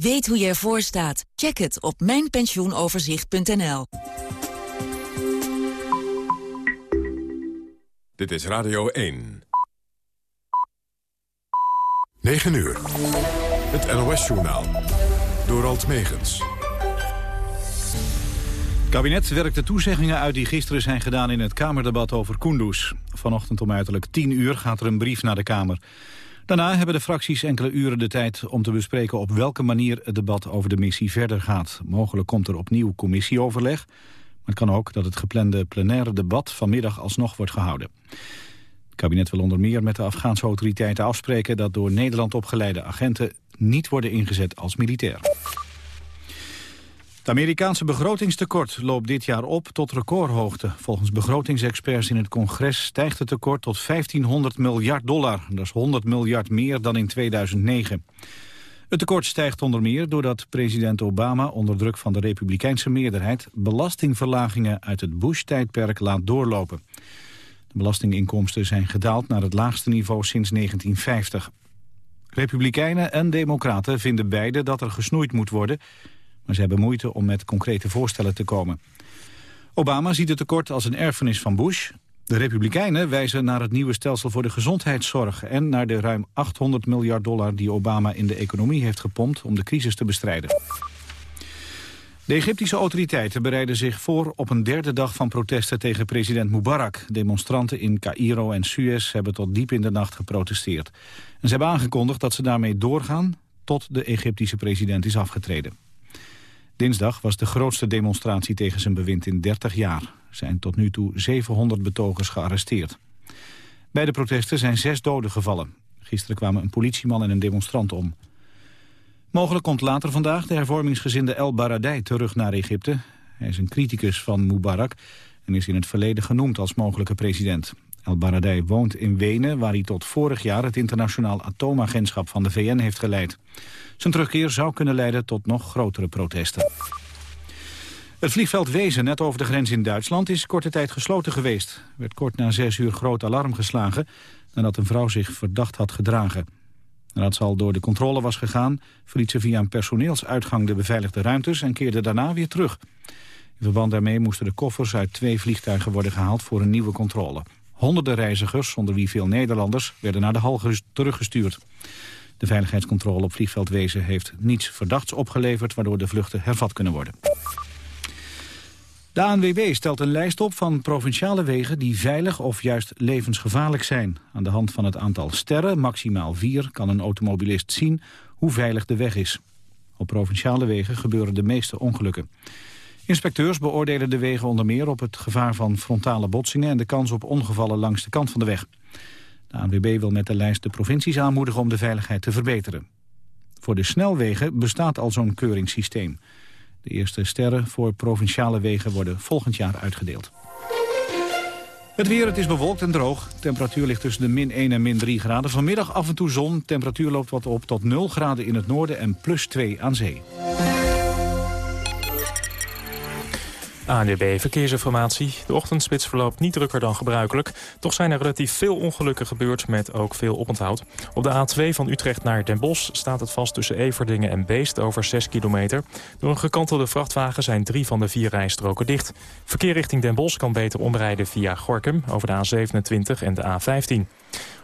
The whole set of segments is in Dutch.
Weet hoe je ervoor staat? Check het op mijnpensioenoverzicht.nl. Dit is Radio 1. 9 uur. Het NOS-journaal. Door Alt Megens. Het kabinet werkt de toezeggingen uit die gisteren zijn gedaan in het Kamerdebat over Kunduz. Vanochtend om uiterlijk 10 uur gaat er een brief naar de Kamer. Daarna hebben de fracties enkele uren de tijd om te bespreken op welke manier het debat over de missie verder gaat. Mogelijk komt er opnieuw commissieoverleg, maar het kan ook dat het geplande plenaire debat vanmiddag alsnog wordt gehouden. Het kabinet wil onder meer met de Afghaanse autoriteiten afspreken dat door Nederland opgeleide agenten niet worden ingezet als militair. Het Amerikaanse begrotingstekort loopt dit jaar op tot recordhoogte. Volgens begrotingsexperts in het congres stijgt het tekort tot 1500 miljard dollar. Dat is 100 miljard meer dan in 2009. Het tekort stijgt onder meer doordat president Obama onder druk van de republikeinse meerderheid belastingverlagingen uit het Bush-tijdperk laat doorlopen. De belastinginkomsten zijn gedaald naar het laagste niveau sinds 1950. Republikeinen en democraten vinden beide dat er gesnoeid moet worden maar ze hebben moeite om met concrete voorstellen te komen. Obama ziet het tekort als een erfenis van Bush. De Republikeinen wijzen naar het nieuwe stelsel voor de gezondheidszorg... en naar de ruim 800 miljard dollar die Obama in de economie heeft gepompt... om de crisis te bestrijden. De Egyptische autoriteiten bereiden zich voor op een derde dag van protesten tegen president Mubarak. Demonstranten in Cairo en Suez hebben tot diep in de nacht geprotesteerd. En ze hebben aangekondigd dat ze daarmee doorgaan tot de Egyptische president is afgetreden. Dinsdag was de grootste demonstratie tegen zijn bewind in 30 jaar. Er zijn tot nu toe 700 betogers gearresteerd. Bij de protesten zijn zes doden gevallen. Gisteren kwamen een politieman en een demonstrant om. Mogelijk komt later vandaag de hervormingsgezinde El Baradei terug naar Egypte. Hij is een criticus van Mubarak en is in het verleden genoemd als mogelijke president. El Baradei woont in Wenen, waar hij tot vorig jaar het internationaal atoomagentschap van de VN heeft geleid. Zijn terugkeer zou kunnen leiden tot nog grotere protesten. Het vliegveld Wezen, net over de grens in Duitsland, is korte tijd gesloten geweest. Er werd kort na zes uur groot alarm geslagen nadat een vrouw zich verdacht had gedragen. Nadat ze al door de controle was gegaan, verliet ze via een personeelsuitgang de beveiligde ruimtes en keerde daarna weer terug. In verband daarmee moesten de koffers uit twee vliegtuigen worden gehaald voor een nieuwe controle. Honderden reizigers, onder wie veel Nederlanders, werden naar de hal teruggestuurd. De veiligheidscontrole op vliegveld Wezen heeft niets verdachts opgeleverd... waardoor de vluchten hervat kunnen worden. De ANWB stelt een lijst op van provinciale wegen die veilig of juist levensgevaarlijk zijn. Aan de hand van het aantal sterren, maximaal vier, kan een automobilist zien hoe veilig de weg is. Op provinciale wegen gebeuren de meeste ongelukken. Inspecteurs beoordelen de wegen onder meer op het gevaar van frontale botsingen... en de kans op ongevallen langs de kant van de weg. De ANWB wil met de lijst de provincies aanmoedigen om de veiligheid te verbeteren. Voor de snelwegen bestaat al zo'n keuringssysteem. De eerste sterren voor provinciale wegen worden volgend jaar uitgedeeld. Het weer, het is bewolkt en droog. Temperatuur ligt tussen de min 1 en min 3 graden. Vanmiddag af en toe zon. Temperatuur loopt wat op tot 0 graden in het noorden en plus 2 aan zee. ANWB Verkeersinformatie. De ochtendspits verloopt niet drukker dan gebruikelijk. Toch zijn er relatief veel ongelukken gebeurd met ook veel oponthoud. Op de A2 van Utrecht naar Den Bosch staat het vast tussen Everdingen en Beest over 6 kilometer. Door een gekantelde vrachtwagen zijn drie van de vier rijstroken dicht. Verkeer richting Den Bosch kan beter omrijden via Gorkum over de A27 en de A15.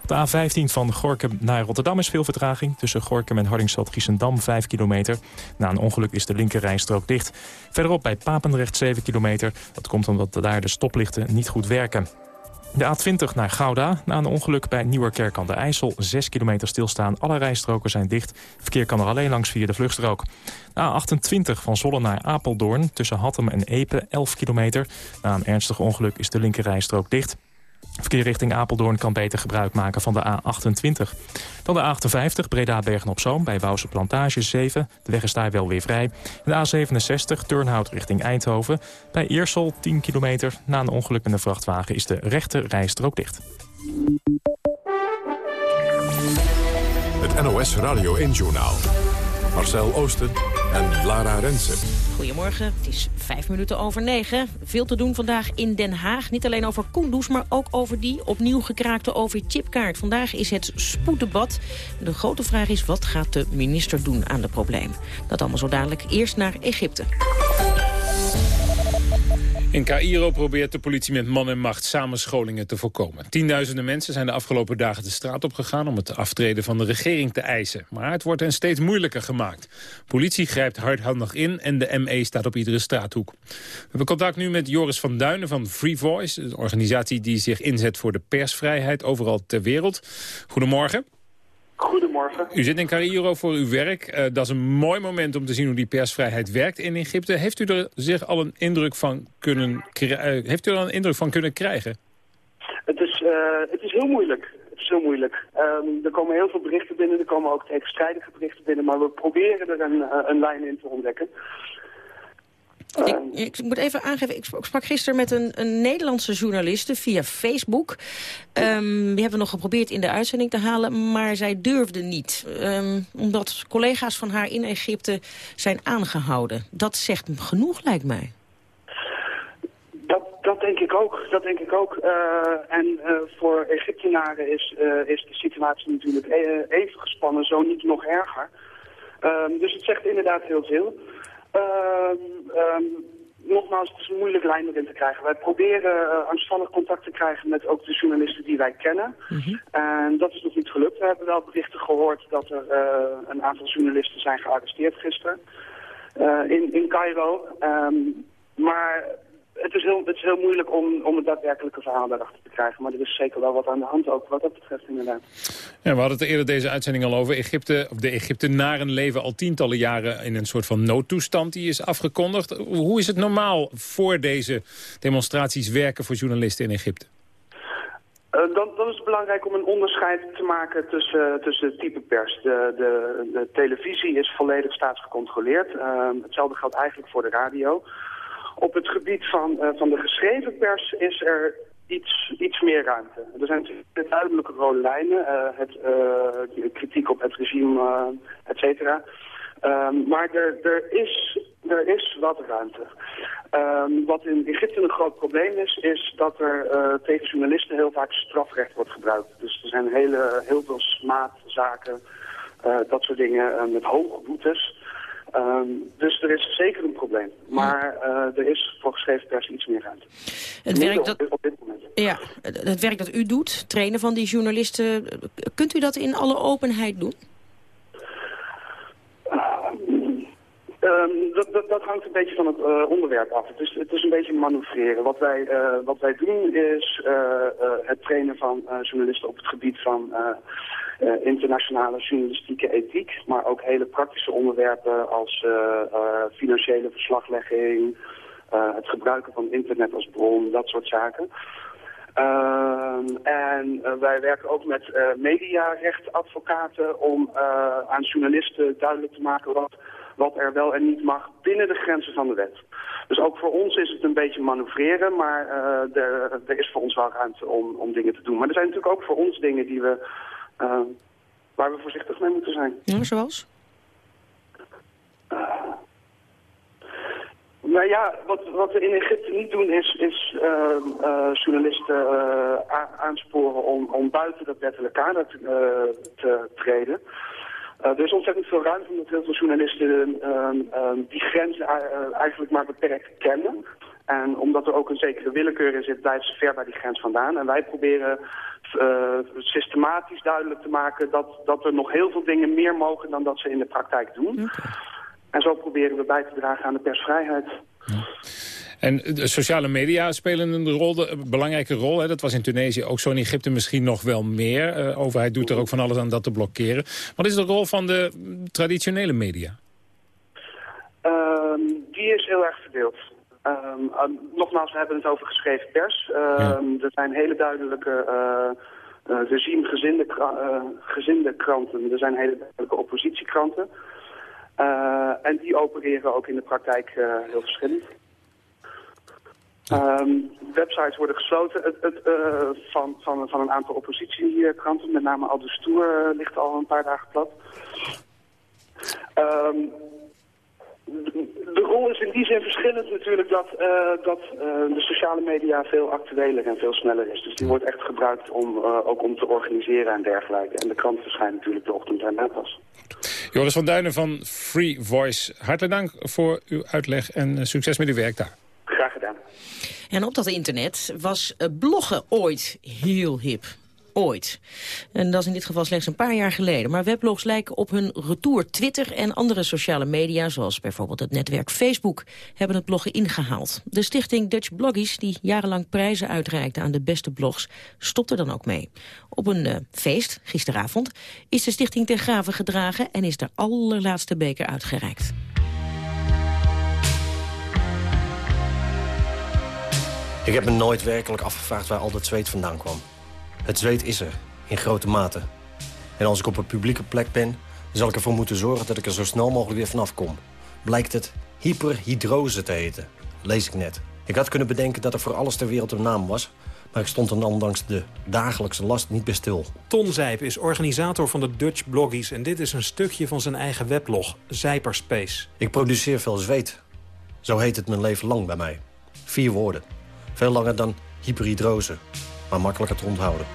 Op de A15 van Gorkum naar Rotterdam is veel vertraging. Tussen Gorkum en Hardingsveld-Giessendam 5 kilometer. Na een ongeluk is de linkerrijstrook dicht. Verderop bij Papendrecht 7 kilometer. Dat komt omdat daar de stoplichten niet goed werken. De A20 naar Gouda. Na een ongeluk bij Nieuwerkerk aan de IJssel. 6 kilometer stilstaan. Alle rijstroken zijn dicht. Verkeer kan er alleen langs via de vluchtstrook. De A28 van Zollen naar Apeldoorn. Tussen Hattem en Epe 11 kilometer. Na een ernstig ongeluk is de linkerrijstrook dicht. Verkeer richting Apeldoorn kan beter gebruik maken van de A28. Dan de A58 Breda-Bergen-op-Zoom bij Wouwse Plantage 7. De weg is daar wel weer vrij. De A67 Turnhout richting Eindhoven. Bij Eersel 10 kilometer. Na een ongeluk met een vrachtwagen is de rechte rijstrook dicht. Het NOS Radio 1-journaal. Marcel Oosten en Lara Rensen. Goedemorgen, het is vijf minuten over negen. Veel te doen vandaag in Den Haag. Niet alleen over Kunduz, maar ook over die opnieuw gekraakte OV-chipkaart. Vandaag is het spoeddebat. De grote vraag is, wat gaat de minister doen aan de probleem? Dat allemaal zo dadelijk. Eerst naar Egypte. In Cairo probeert de politie met man en macht samenscholingen te voorkomen. Tienduizenden mensen zijn de afgelopen dagen de straat opgegaan... om het aftreden van de regering te eisen. Maar het wordt hen steeds moeilijker gemaakt. Politie grijpt hardhandig in en de ME staat op iedere straathoek. We hebben contact nu met Joris van Duinen van Free Voice... een organisatie die zich inzet voor de persvrijheid overal ter wereld. Goedemorgen. Goedemorgen. U zit in Cairo voor uw werk. Uh, dat is een mooi moment om te zien hoe die persvrijheid werkt in Egypte. Heeft u er zich al een indruk van kunnen, uh, heeft u er al een indruk van kunnen krijgen? Het is, uh, het is heel moeilijk. Het is heel moeilijk. Um, er komen heel veel berichten binnen. Er komen ook tegenstrijdige berichten binnen. Maar we proberen er een, een lijn in te ontdekken. Ik, ik, moet even aangeven, ik sprak gisteren met een, een Nederlandse journaliste via Facebook. Um, die hebben we nog geprobeerd in de uitzending te halen, maar zij durfde niet. Um, omdat collega's van haar in Egypte zijn aangehouden. Dat zegt genoeg, lijkt mij. Dat, dat denk ik ook. Dat denk ik ook. Uh, en uh, voor Egyptenaren is, uh, is de situatie natuurlijk even gespannen, zo niet nog erger. Um, dus het zegt inderdaad heel veel. Uh, um, nogmaals, het is een moeilijk lijn erin te krijgen. Wij proberen uh, angstvallig contact te krijgen met ook de journalisten die wij kennen. Mm -hmm. En dat is nog niet gelukt. We hebben wel berichten gehoord dat er uh, een aantal journalisten zijn gearresteerd gisteren uh, in, in Cairo. Um, maar het is heel, het is heel moeilijk om, om het daadwerkelijke verhaal daarachter te krijgen. Maar er is zeker wel wat aan de hand ook wat dat betreft inderdaad. Ja, we hadden het eerder deze uitzending al over. Egypte, of de Egyptenaren leven al tientallen jaren in een soort van noodtoestand die is afgekondigd. Hoe is het normaal voor deze demonstraties werken voor journalisten in Egypte? Uh, dan, dan, is het belangrijk om een onderscheid te maken tussen, tussen type pers. De, de, de televisie is volledig staatsgecontroleerd. Uh, hetzelfde geldt eigenlijk voor de radio. Op het gebied van, uh, van de geschreven pers is er iets, iets meer ruimte. Er zijn duidelijke rode lijnen, uh, het, uh, kritiek op het regime, et cetera. Um, maar er, er, is, er is wat ruimte. Um, wat in Egypte een groot probleem is, is dat er tegen journalisten heel vaak strafrecht wordt gebruikt. Dus er zijn hele, heel veel smaadzaken, dat soort dingen met hoge boetes. Um, dus er is zeker een probleem. Maar uh, er is voor geschreven pers iets meer ruimte. Het werk, dat, op dit moment. Ja, het werk dat u doet, trainen van die journalisten... kunt u dat in alle openheid doen? Um, dat, dat, hangt een beetje van het uh, onderwerp af. Het is, het is een beetje manoeuvreren. Wat wij, uh, wat wij doen is uh, het trainen van journalisten op het gebied van internationale journalistieke ethiek. Maar ook hele praktische onderwerpen als financiële verslaglegging, het gebruiken van internet als bron, dat soort zaken. Uh, en wij werken ook met uh, mediarechtadvocaten om aan journalisten duidelijk te maken wat wat er wel en niet mag binnen de grenzen van de wet. Dus ook voor ons is het een beetje manoeuvreren, maar uh, er, er, is voor ons wel ruimte om, om dingen te doen. Maar er zijn natuurlijk ook voor ons dingen die we, uh, waar we voorzichtig mee moeten zijn. Ja, zoals? Uh, nou ja, wat, wat we in Egypte niet doen is, is journalisten aansporen om, om buiten dat wettelijke kader te treden. Uh, er is ontzettend veel ruimte omdat heel veel journalisten uh, uh, die grenzen eigenlijk maar beperkt kennen. En omdat er ook een zekere willekeur in zit, blijven ze ver bij die grens vandaan. En wij proberen systematisch duidelijk te maken dat, dat er nog heel veel dingen meer mogen dan dat ze in de praktijk doen. Okay. En zo proberen we bij te dragen aan de persvrijheid. Ja. En de sociale media spelen een, rol, een belangrijke rol. Hè? Dat was in Tunesië ook zo, in Egypte misschien nog wel meer. De uh, overheid doet er ook van alles aan dat te blokkeren. Wat is de rol van de traditionele media? Um, die is heel erg verdeeld. Um, uh, nogmaals, we hebben het over geschreven pers. Um, ja. Er zijn hele duidelijke uh, regimegezinde gezinde kranten. Er zijn hele duidelijke oppositiekranten. en die opereren ook in de praktijk heel verschillend. Um, websites worden gesloten het, het, uh, van, van, van een aantal oppositiekranten, met name Al Stoer uh, ligt al een paar dagen plat. Um, in die zin verschillend natuurlijk dat, dat de sociale media veel actueler en veel sneller is. Dus die wordt echt gebruikt om, ook om te organiseren en dergelijke. En de krant verschijnt natuurlijk de ochtend daarna pas. Joris van Duinen van Free Voice, hartelijk dank voor uw uitleg en succes met uw werk daar. En op dat internet was bloggen ooit heel hip ooit. En dat is in dit geval slechts een paar jaar geleden. Maar weblogs lijken op hun retour. Twitter en andere sociale media, zoals bijvoorbeeld het netwerk Facebook, hebben het bloggen ingehaald. De stichting Dutch Bloggies, die jarenlang prijzen uitreikte aan de beste blogs, stopte dan ook mee. Op een uh, feest, gisteravond, is de stichting ten graven gedragen en is de allerlaatste beker uitgereikt. Ik heb me nooit werkelijk afgevraagd waar al dat zweet vandaan kwam. Het zweet is er, in grote mate. En als ik op een publieke plek ben, zal ik ervoor moeten zorgen dat ik er zo snel mogelijk weer vanaf kom. Blijkt het hyperhidrose te heten, lees ik net. Ik had kunnen bedenken dat er voor alles ter wereld een naam was... maar ik stond er ondanks de dagelijkse last niet bij stil. Ton Zijp is organisator van de Dutch Bloggies... en dit is een stukje van zijn eigen weblog, Zijperspace. Ik produceer veel zweet. Zo heet het mijn leven lang bij mij. Vier woorden. Veel langer dan hyperhidrose maar makkelijker te onthouden.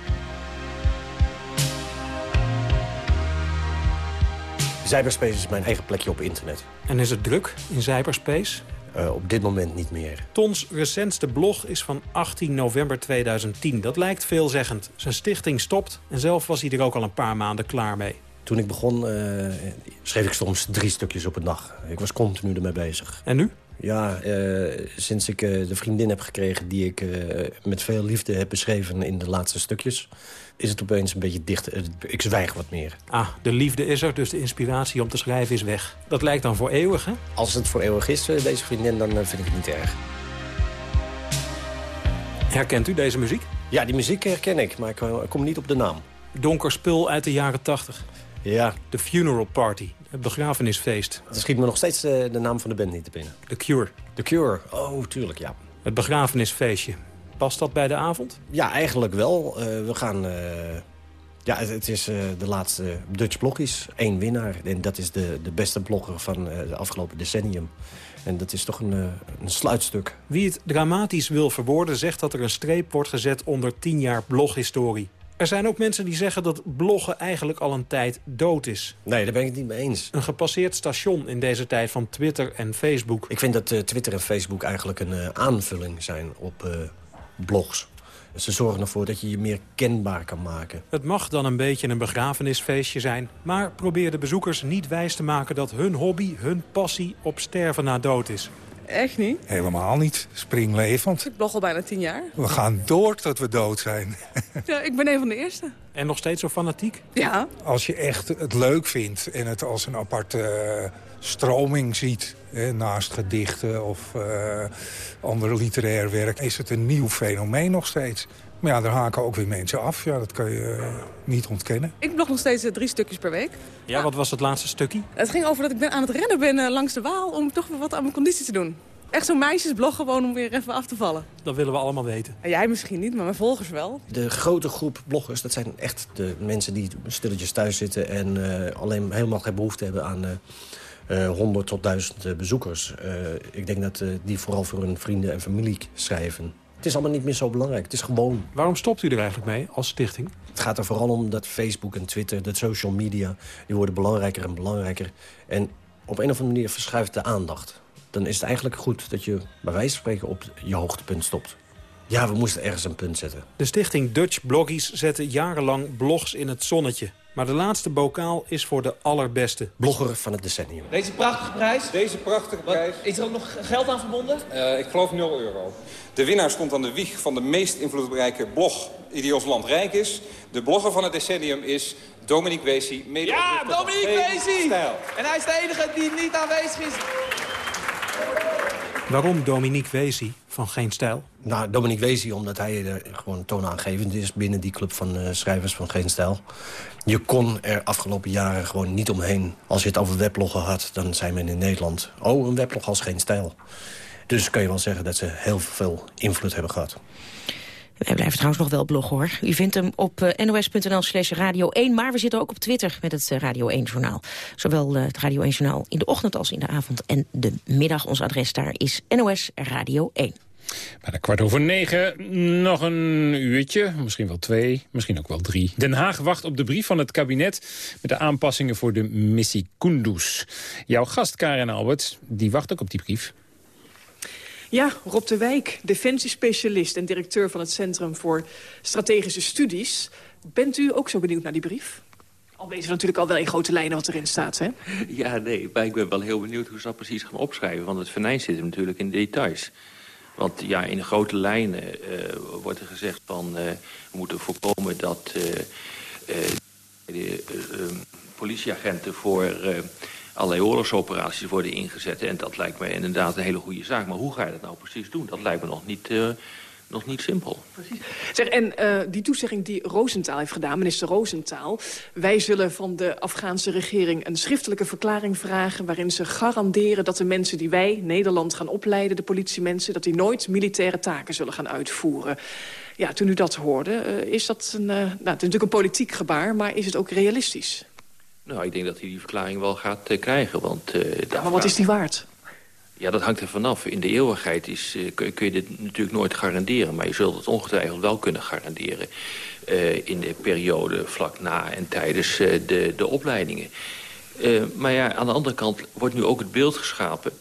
Cyberspace is mijn eigen plekje op internet. En is het druk in cyberspace? Uh, op dit moment niet meer. Tons recentste blog is van 18 november 2010. Dat lijkt veelzeggend. Zijn stichting stopt en zelf was hij er ook al een paar maanden klaar mee. Toen ik begon uh, schreef ik soms drie stukjes op een dag. Ik was continu ermee bezig. En nu? Ja, uh, sinds ik uh, de vriendin heb gekregen die ik uh, met veel liefde heb beschreven in de laatste stukjes... is het opeens een beetje dicht. ik zwijg wat meer. Ah, de liefde is er, dus de inspiratie om te schrijven is weg. Dat lijkt dan voor eeuwig, hè? Als het voor eeuwig is, deze vriendin, dan vind ik het niet erg. Herkent u deze muziek? Ja, die muziek herken ik, maar ik kom niet op de naam. Donker spul uit de jaren 80. Ja. The Funeral Party, begrafenisfeest. Het schiet me nog steeds de, de naam van de band niet te binnen. The Cure. The Cure, oh, tuurlijk, ja. Het begrafenisfeestje. Past dat bij de avond? Ja, eigenlijk wel. Uh, we gaan... Uh, ja, het, het is uh, de laatste Dutch Bloggies. Eén winnaar. En dat is de, de beste blogger van de afgelopen decennium. En dat is toch een, een sluitstuk. Wie het dramatisch wil verwoorden... zegt dat er een streep wordt gezet onder tien jaar bloghistorie. Er zijn ook mensen die zeggen dat bloggen eigenlijk al een tijd dood is. Nee, daar ben ik het niet mee eens. Een gepasseerd station in deze tijd van Twitter en Facebook. Ik vind dat uh, Twitter en Facebook eigenlijk een uh, aanvulling zijn op uh, blogs. Ze zorgen ervoor dat je je meer kenbaar kan maken. Het mag dan een beetje een begrafenisfeestje zijn... maar probeer de bezoekers niet wijs te maken dat hun hobby, hun passie... op sterven na dood is. Echt niet? Helemaal niet. Springlevend. Ik blog al bijna tien jaar. We gaan door tot we dood zijn. ja, ik ben een van de eerste. En nog steeds zo fanatiek? Ja. Als je echt het leuk vindt en het als een aparte uh, stroming ziet... Hè, naast gedichten of uh, ander literair werk... is het een nieuw fenomeen nog steeds. Maar ja, daar haken ook weer mensen af. Ja, dat kan je uh, niet ontkennen. Ik blog nog steeds uh, drie stukjes per week. Ja, ja, wat was het laatste stukje? Het ging over dat ik ben aan het rennen ben uh, langs de Waal... om toch weer wat aan mijn conditie te doen. Echt zo'n meisjesblog gewoon om weer even af te vallen. Dat willen we allemaal weten. En jij misschien niet, maar mijn volgers wel. De grote groep bloggers, dat zijn echt de mensen die stilletjes thuis zitten... en alleen helemaal geen behoefte hebben aan... Uh, 100 tot 1000 bezoekers. Uh, ik denk dat uh, die vooral voor hun vrienden en familie schrijven. Het is allemaal niet meer zo belangrijk. Het is gewoon. Waarom stopt u er eigenlijk mee als stichting? Het gaat er vooral om dat Facebook en Twitter, dat social media... die worden belangrijker en belangrijker. En op een of andere manier verschuift de aandacht. Dan is het eigenlijk goed dat je bij wijze van spreken op je hoogtepunt stopt. Ja, we moesten ergens een punt zetten. De stichting Dutch Bloggies zette jarenlang blogs in het zonnetje. Maar de laatste bokaal is voor de allerbeste. Blogger van het decennium. Deze prachtige prijs? Deze prachtige prijs. Wat, is er ook nog geld aan verbonden? Uh, ik geloof 0 euro. De winnaar stond aan de wieg van de meest invloedrijke blog die ons land rijk is. De blogger van het decennium is Dominique Weesie. Ja, Dominique Weesie! En hij is de enige die niet aanwezig is. Waarom Dominique Weesie van Geen Stijl? Nou, Dominique Weesie, omdat hij er gewoon toonaangevend is... binnen die club van uh, schrijvers van Geen Stijl. Je kon er afgelopen jaren gewoon niet omheen. Als je het over webloggen had, dan zei men in Nederland... oh, een weblog als Geen Stijl. Dus kan je wel zeggen dat ze heel veel invloed hebben gehad. Wij blijven trouwens nog wel bloggen hoor. U vindt hem op uh, nos.nl slash radio 1. Maar we zitten ook op Twitter met het uh, Radio 1 journaal. Zowel uh, het Radio 1 journaal in de ochtend als in de avond en de middag. Ons adres daar is NOS Radio 1. Bijna kwart over negen, nog een uurtje, misschien wel twee, misschien ook wel drie. Den Haag wacht op de brief van het kabinet met de aanpassingen voor de missie Kunduz. Jouw gast Karen Albert, die wacht ook op die brief. Ja, Rob de Wijk, defensiespecialist en directeur van het Centrum voor Strategische Studies. Bent u ook zo benieuwd naar die brief? Al weten we natuurlijk al wel in grote lijnen wat erin staat, hè? Ja, nee, maar ik ben wel heel benieuwd hoe ze dat precies gaan opschrijven. Want het venijn zit hem natuurlijk in de details. Want ja, in grote lijnen uh, wordt er gezegd van... Uh, we moeten voorkomen dat uh, de politieagenten voor allerlei oorlogsoperaties worden ingezet. En dat lijkt me inderdaad een hele goede zaak. Maar hoe ga je dat nou precies doen? Dat lijkt me nog niet, uh, nog niet simpel. Precies. Zeg, en uh, die toezegging die Roosentaal heeft gedaan, minister Roosentaal... wij zullen van de Afghaanse regering een schriftelijke verklaring vragen... waarin ze garanderen dat de mensen die wij, Nederland, gaan opleiden... de politiemensen, dat die nooit militaire taken zullen gaan uitvoeren. Ja, toen u dat hoorde, uh, is dat een, nou, het is natuurlijk een politiek gebaar... maar is het ook realistisch? Nou, ik denk dat hij die verklaring wel gaat uh, krijgen. Want, uh, ja, maar wat is die waard? Ja, dat hangt er vanaf. In de eeuwigheid is, uh, kun, kun, je dit natuurlijk nooit garanderen. Maar je zult het ongetwijfeld wel kunnen garanderen. in de periode vlak na en tijdens de, de opleidingen. maar ja, aan de andere kant wordt nu ook het beeld geschapen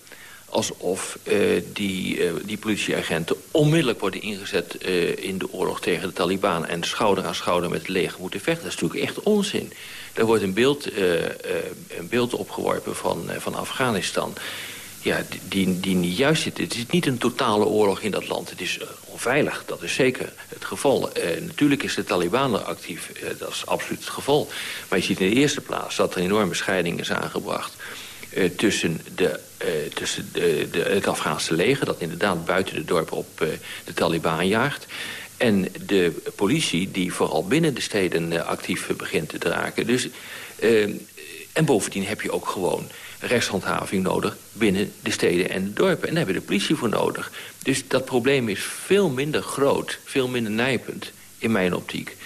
alsof uh, die, uh, die politieagenten onmiddellijk worden ingezet uh, in de oorlog tegen de Taliban... en schouder aan schouder met het leger moeten vechten. Dat is natuurlijk echt onzin. Er wordt een beeld, een beeld opgeworpen van, van Afghanistan... Ja, die, die niet juist zit. Het is niet een totale oorlog in dat land. Het is onveilig, dat is zeker het geval. natuurlijk is de Taliban er actief, dat is absoluut het geval. Maar je ziet in de eerste plaats dat er enorme scheiding is aangebracht... Tussen, de, tussen de, de, het Afghaanse leger... dat inderdaad buiten de dorpen op de Taliban jaagt... en de politie die vooral binnen de steden actief begint te draken. Dus, en bovendien heb je ook gewoon rechtshandhaving nodig... binnen de steden en de dorpen. En daar hebben we de politie voor nodig. Dus dat probleem is veel minder groot, veel minder nijpend... in mijn optiek,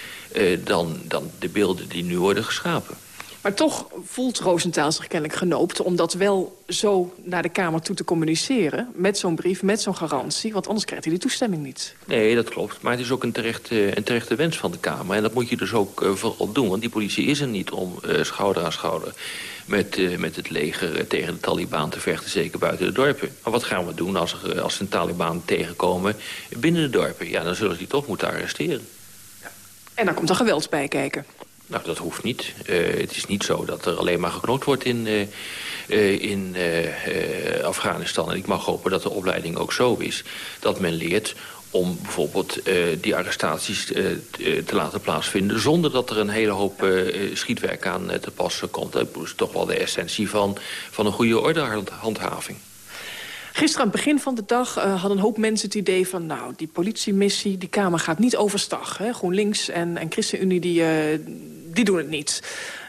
dan, dan de beelden die nu worden geschapen. Maar toch voelt Roosentaal zich kennelijk genoopt... om dat wel zo naar de Kamer toe te communiceren... met zo'n brief, met zo'n garantie. Want anders krijgt hij die toestemming niet. Nee, dat klopt. Maar het is ook een terechte, een terechte wens van de Kamer. En dat moet je dus ook uh, vooral doen. Want die politie is er niet om uh, schouder aan schouder... Met, uh, met het leger tegen de Taliban te vechten, zeker buiten de dorpen. Maar wat gaan we doen als, er, als een Taliban tegenkomen binnen de dorpen? Ja, dan zullen ze die toch moeten arresteren. En dan komt er geweld bij kijken. Nou, dat hoeft niet. Uh, het is niet zo dat er alleen maar geknokt wordt in, uh, uh, in Afghanistan. En ik mag hopen dat de opleiding ook zo is dat men leert om bijvoorbeeld die arrestaties te laten plaatsvinden... zonder dat er een hele hoop schietwerk aan te passen komt. Dat is toch wel de essentie van, van een goede ordehandhaving. Gisteren aan het begin van de dag hadden een hoop mensen het idee van... nou, die politiemissie, die Kamer gaat niet overstag. Hè? GroenLinks en, en ChristenUnie, die, die doen het niet.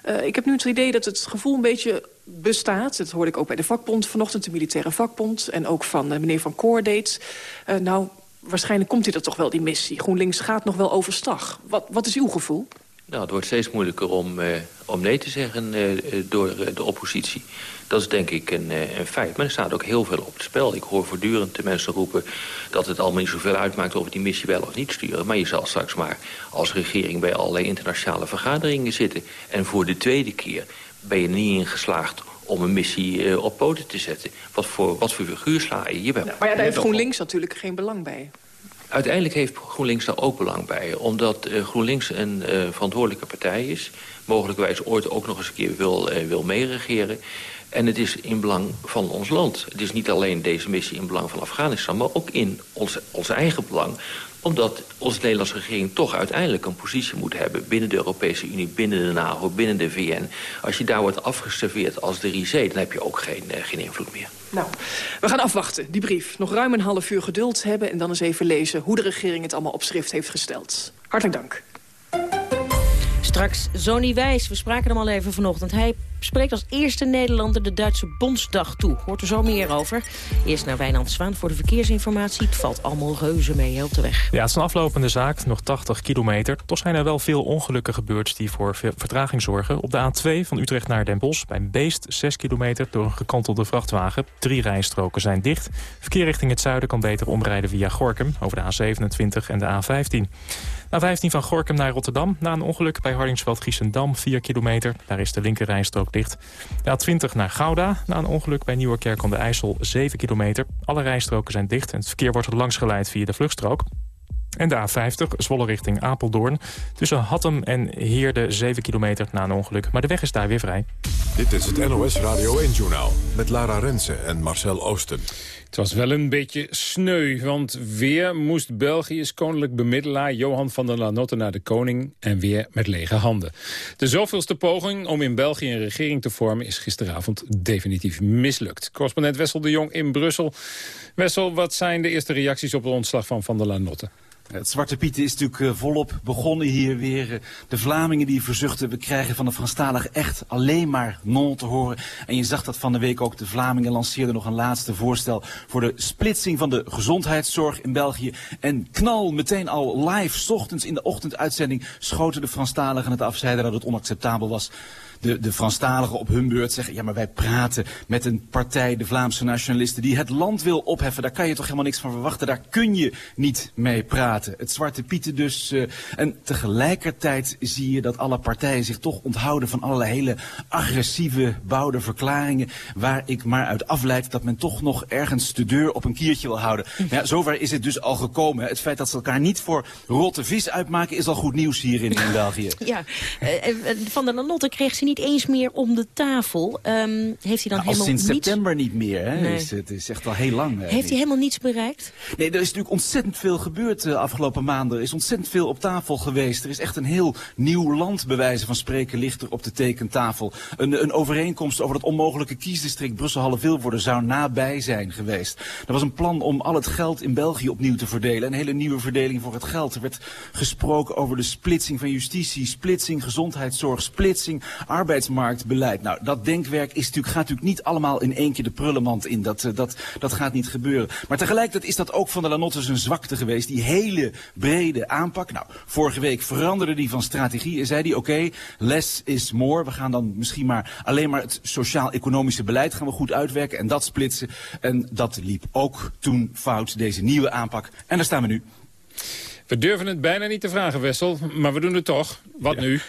Uh, ik heb nu het idee dat het gevoel een beetje bestaat. Dat hoorde ik ook bij de vakbond vanochtend, de militaire vakbond... en ook van meneer Van Koordeet. nou, waarschijnlijk komt hij er toch wel, die missie. GroenLinks gaat nog wel overstag. Wat, wat is uw gevoel? Nou, het wordt steeds moeilijker om, uh, om nee te zeggen uh, door uh, de oppositie. Dat is denk ik een, een, feit. Maar er staat ook heel veel op het spel. Ik hoor voortdurend de mensen roepen dat het allemaal niet zoveel uitmaakt... of die missie wel of niet sturen. Maar je zal straks maar als regering bij allerlei internationale vergaderingen zitten. En voor de tweede keer ben je niet in geslaagd om een missie op poten te zetten. Wat voor, wat voor figuur sla je? je bent, maar ja, daar heeft GroenLinks natuurlijk geen belang bij. Uiteindelijk heeft GroenLinks daar ook belang bij. Omdat uh, GroenLinks een uh, verantwoordelijke partij is. Mogelijkwijs ooit ook nog eens een keer wil, uh, wil meeregeren. En het is in belang van ons land. Het is niet alleen deze missie in belang van Afghanistan... maar ook in ons, eigen belang omdat onze Nederlandse regering toch uiteindelijk een positie moet hebben... binnen de Europese Unie, binnen de NAVO, binnen de VN. Als je daar wordt afgeserveerd als de risée... dan heb je ook geen, uh, geen invloed meer. Nou, we gaan afwachten, die brief. Nog ruim een half uur geduld hebben... en dan eens even lezen hoe de regering het allemaal op schrift heeft gesteld. Hartelijk dank. Straks Zoni Wijs, we spraken hem al even vanochtend. Hij spreekt als eerste Nederlander de Duitse Bondsdag toe. Hoort er zo meer over. Eerst naar Wijnand Zwaan voor de verkeersinformatie. Het valt allemaal reuze mee op de weg. Ja, het is een aflopende zaak, nog 80 kilometer. Toch zijn er wel veel ongelukken gebeurd die voor vertraging zorgen. Op de A2 van Utrecht naar Den Bosch bij Beest 6 kilometer door een gekantelde vrachtwagen. Drie rijstroken zijn dicht. Verkeer richting het zuiden kan beter omrijden via Gorkum over de A27 en de A15. A15 van Gorkum naar Rotterdam. Na een ongeluk bij Hardingsveld-Giessendam, 4 kilometer. Daar is de linkerrijstrook dicht. De A20 naar Gouda. Na een ongeluk bij Nieuwerkerk aan de IJssel, 7 kilometer. Alle rijstroken zijn dicht en het verkeer wordt langs geleid via de vluchtstrook. En de A50, Zwolle richting Apeldoorn. Tussen Hattem en Heerde 7 kilometer na een ongeluk. Maar de weg is daar weer vrij. Dit is het NOS Radio 1-journaal met Lara Rensen en Marcel Oosten. Het was wel een beetje sneu, want weer moest België's koninklijk bemiddelaar Johan van der Lanotte naar de koning en weer met lege handen. De zoveelste poging om in België een regering te vormen is gisteravond definitief mislukt. Correspondent Wessel de Jong in Brussel. Wessel, wat zijn de eerste reacties op de ontslag van van der Lanotte? Het Zwarte Piet is natuurlijk eh, volop begonnen hier weer. Eh, de Vlamingen die verzuchten, we krijgen van de Franstalig echt alleen maar non te horen. En je zag dat van de week ook, de Vlamingen lanceerden nog een laatste voorstel voor de splitsing van de gezondheidszorg in België. En knal, meteen al live, s ochtends in de ochtenduitzending, schoten de Franstaligen het af, zeiden dat het onacceptabel was de, de Franstaligen op hun beurt zeggen... ja, maar wij praten met een partij, de Vlaamse nationalisten... die het land wil opheffen. Daar kan je toch helemaal niks van verwachten. Daar kun je niet mee praten. Het Zwarte Pieten dus. Uh, en tegelijkertijd zie je dat alle partijen zich toch onthouden... van allerlei hele agressieve bouwde verklaringen... waar ik maar uit afleid dat men toch nog ergens de deur op een kiertje wil houden. Maar ja, zover is het dus al gekomen. Het feit dat ze elkaar niet voor rotte vis uitmaken... is al goed nieuws hier in, in België. Ja, uh, Van der Lanotte kreeg ze niet niet eens meer om de tafel. Um, heeft hij dan nou, helemaal sinds niets... september niet meer. Hè? Nee. Is, het is echt al heel lang. Heeft hij helemaal niets bereikt? Nee, er is natuurlijk ontzettend veel gebeurd de afgelopen maanden. Er is ontzettend veel op tafel geweest. Er is echt een heel nieuw land, bij wijze van spreken, ligt er op de tekentafel. Een, een overeenkomst over het onmogelijke kiesdistrict Brussel-Halle-Vilvoorde zou nabij zijn geweest. Er was een plan om al het geld in België opnieuw te verdelen. Een hele nieuwe verdeling voor het geld. Er werd gesproken over de splitsing van justitie, splitsing gezondheidszorg, splitsing arbeidsmarktbeleid. Nou, dat denkwerk is natuurlijk, gaat natuurlijk niet allemaal in één keer de prullenmand in. Dat, uh, dat, dat gaat niet gebeuren. Maar tegelijkertijd is dat ook van de Lanotte zijn zwakte geweest. Die hele brede aanpak. Nou, vorige week veranderde die van strategie en zei hij, oké, okay, less is more. We gaan dan misschien maar alleen maar het sociaal-economische beleid gaan we goed uitwerken en dat splitsen. En dat liep ook toen fout, deze nieuwe aanpak. En daar staan we nu. We durven het bijna niet te vragen, Wessel, maar we doen het toch. Wat ja. nu?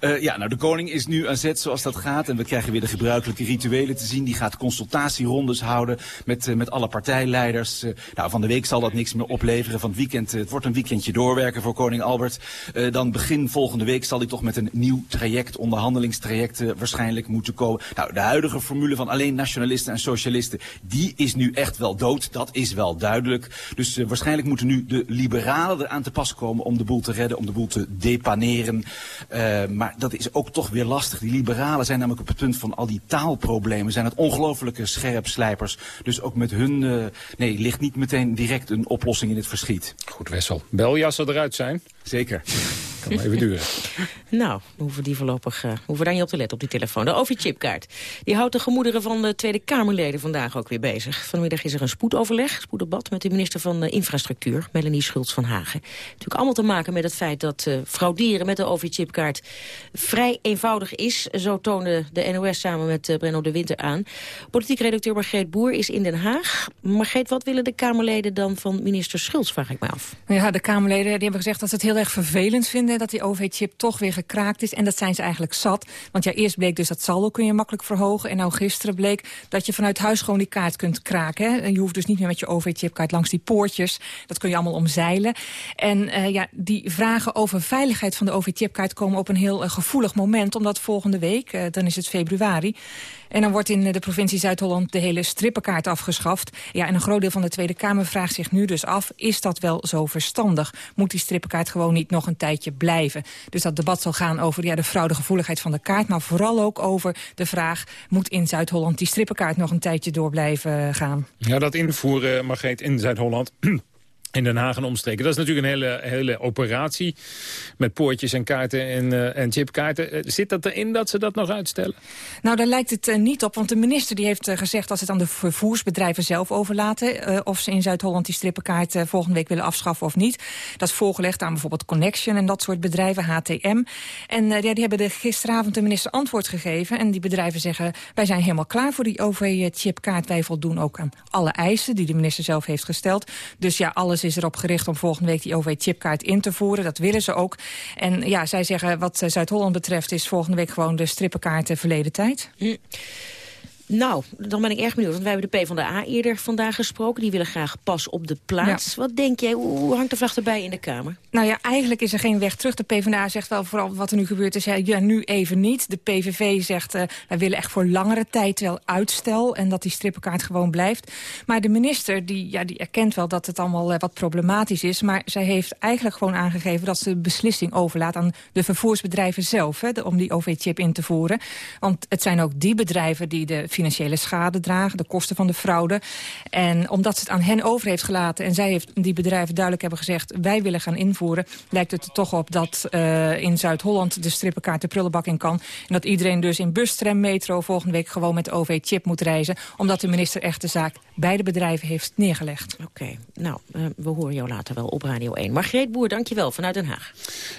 Uh, ja, nou de koning is nu aan zet zoals dat gaat. En we krijgen weer de gebruikelijke rituelen te zien. Die gaat consultatierondes houden met, uh, met alle partijleiders. Uh, nou, van de week zal dat niks meer opleveren. Van het weekend, het wordt een weekendje doorwerken voor koning Albert. dan begin volgende week zal hij toch met een nieuw traject, onderhandelingstraject waarschijnlijk moeten komen. Nou, de huidige formule van alleen nationalisten en socialisten, die is nu echt wel dood. Dat is wel duidelijk. Dus waarschijnlijk moeten nu de liberalen eraan te pas komen om de boel te redden, om de boel te depaneren. Uh, maar dat is ook toch weer lastig. Die liberalen zijn namelijk op het punt van al die taalproblemen. Zijn het ongelofelijke scherpslijpers. Dus ook met hun uh, nee, ligt niet meteen direct een oplossing in het verschiet. Goed Wessel. Beljassen eruit zijn. Zeker. Kan maar even duren. nou, we hoeven die voorlopig uh, hoeven daar niet op te letten op die telefoon. De OV-chipkaart. Die houdt de gemoederen van de Tweede Kamerleden vandaag ook weer bezig. Vanmiddag is er een spoedoverleg, spoeddebat met de minister van Infrastructuur, Melanie Schultz van Hagen. Natuurlijk allemaal te maken met het feit dat uh, frauderen met de OV-chipkaart vrij eenvoudig is. Zo toonde de NOS samen met uh, Brenno de Winter aan. Politiek redacteur Margreet Boer is in Den Haag. Margreet, wat willen de Kamerleden dan van minister Schultz, vraag ik me af. Ja, de Kamerleden die hebben gezegd dat ze het heel erg vervelend vinden... dat die OV-chip toch weer gekraakt is. En dat zijn ze eigenlijk zat. Want ja, eerst bleek dus dat saldo kun je makkelijk verhogen. En nou gisteren bleek dat je vanuit huis gewoon die kaart kunt kraken. Hè? En je hoeft dus niet meer met je OV-chipkaart langs die poortjes. Dat kun je allemaal omzeilen. En uh, ja, die vragen over veiligheid van de OV-chipkaart komen op een heel uh, gevoelig moment. Omdat volgende week, uh, dan is het februari... En dan wordt in de provincie Zuid-Holland de hele strippenkaart afgeschaft. Ja, en een groot deel van de Tweede Kamer vraagt zich nu dus af... is dat wel zo verstandig? Moet die strippenkaart gewoon niet nog een tijdje blijven? Dus dat debat zal gaan over ja, de fraudegevoeligheid van de kaart... maar vooral ook over de vraag... moet in Zuid-Holland die strippenkaart nog een tijdje door blijven gaan? Ja, dat invoeren, Margreet, in Zuid-Holland... in Den Haag en omstreken. Dat is natuurlijk een hele, hele operatie met poortjes en kaarten en, uh, en chipkaarten. Uh, zit dat erin dat ze dat nog uitstellen? Nou, daar lijkt het uh, niet op, want de minister die heeft gezegd... dat ze het aan de vervoersbedrijven zelf overlaten... of ze in Zuid-Holland die strippenkaart volgende week willen afschaffen of niet. Dat is voorgelegd aan bijvoorbeeld Connection en dat soort bedrijven, HTM. En ja, die hebben de gisteravond de minister antwoord gegeven. En die bedrijven zeggen, wij zijn helemaal klaar voor die OV-chipkaart. Wij voldoen ook aan alle eisen die de minister zelf heeft gesteld. Dus ja, alles is erop gericht om volgende week die OV-chipkaart in te voeren. Dat willen ze ook. En ja, zij zeggen wat Zuid-Holland betreft is volgende week gewoon de strippenkaart verleden tijd. Hm. Nou, dan ben ik erg benieuwd. Want wij hebben de PvdA eerder vandaag gesproken. Die willen graag pas op de plaats. Wat denk jij, hoe hangt de vlag erbij in de Kamer? Nou ja, eigenlijk is er geen weg terug. De PvdA zegt wel vooral wat er nu gebeurt is... ja, nu even niet. De PVV zegt, uh, wij willen echt voor langere tijd wel uitstel... en dat die strippenkaart gewoon blijft. Maar de minister, die, ja, die erkent wel dat het allemaal uh, wat problematisch is... maar zij heeft eigenlijk gewoon aangegeven... dat ze de beslissing overlaat aan de vervoersbedrijven zelf... Hè, om die OV-chip in te voeren. Want het zijn ook die bedrijven die de financiële schade dragen, de kosten van de fraude. En omdat ze het aan hen over heeft gelaten... en zij heeft die bedrijven duidelijk hebben gezegd... wij willen gaan invoeren, lijkt het er toch op dat uh, in Zuid-Holland... de strippenkaart de prullenbak in kan. En dat iedereen dus in bus, tram, metro volgende week... gewoon met OV-chip moet reizen. Omdat de minister echt de zaak bij de bedrijven heeft neergelegd. Oké, okay. nou, uh, we horen jou later wel op Radio 1. Margreet Boer, dankjewel, vanuit Den Haag.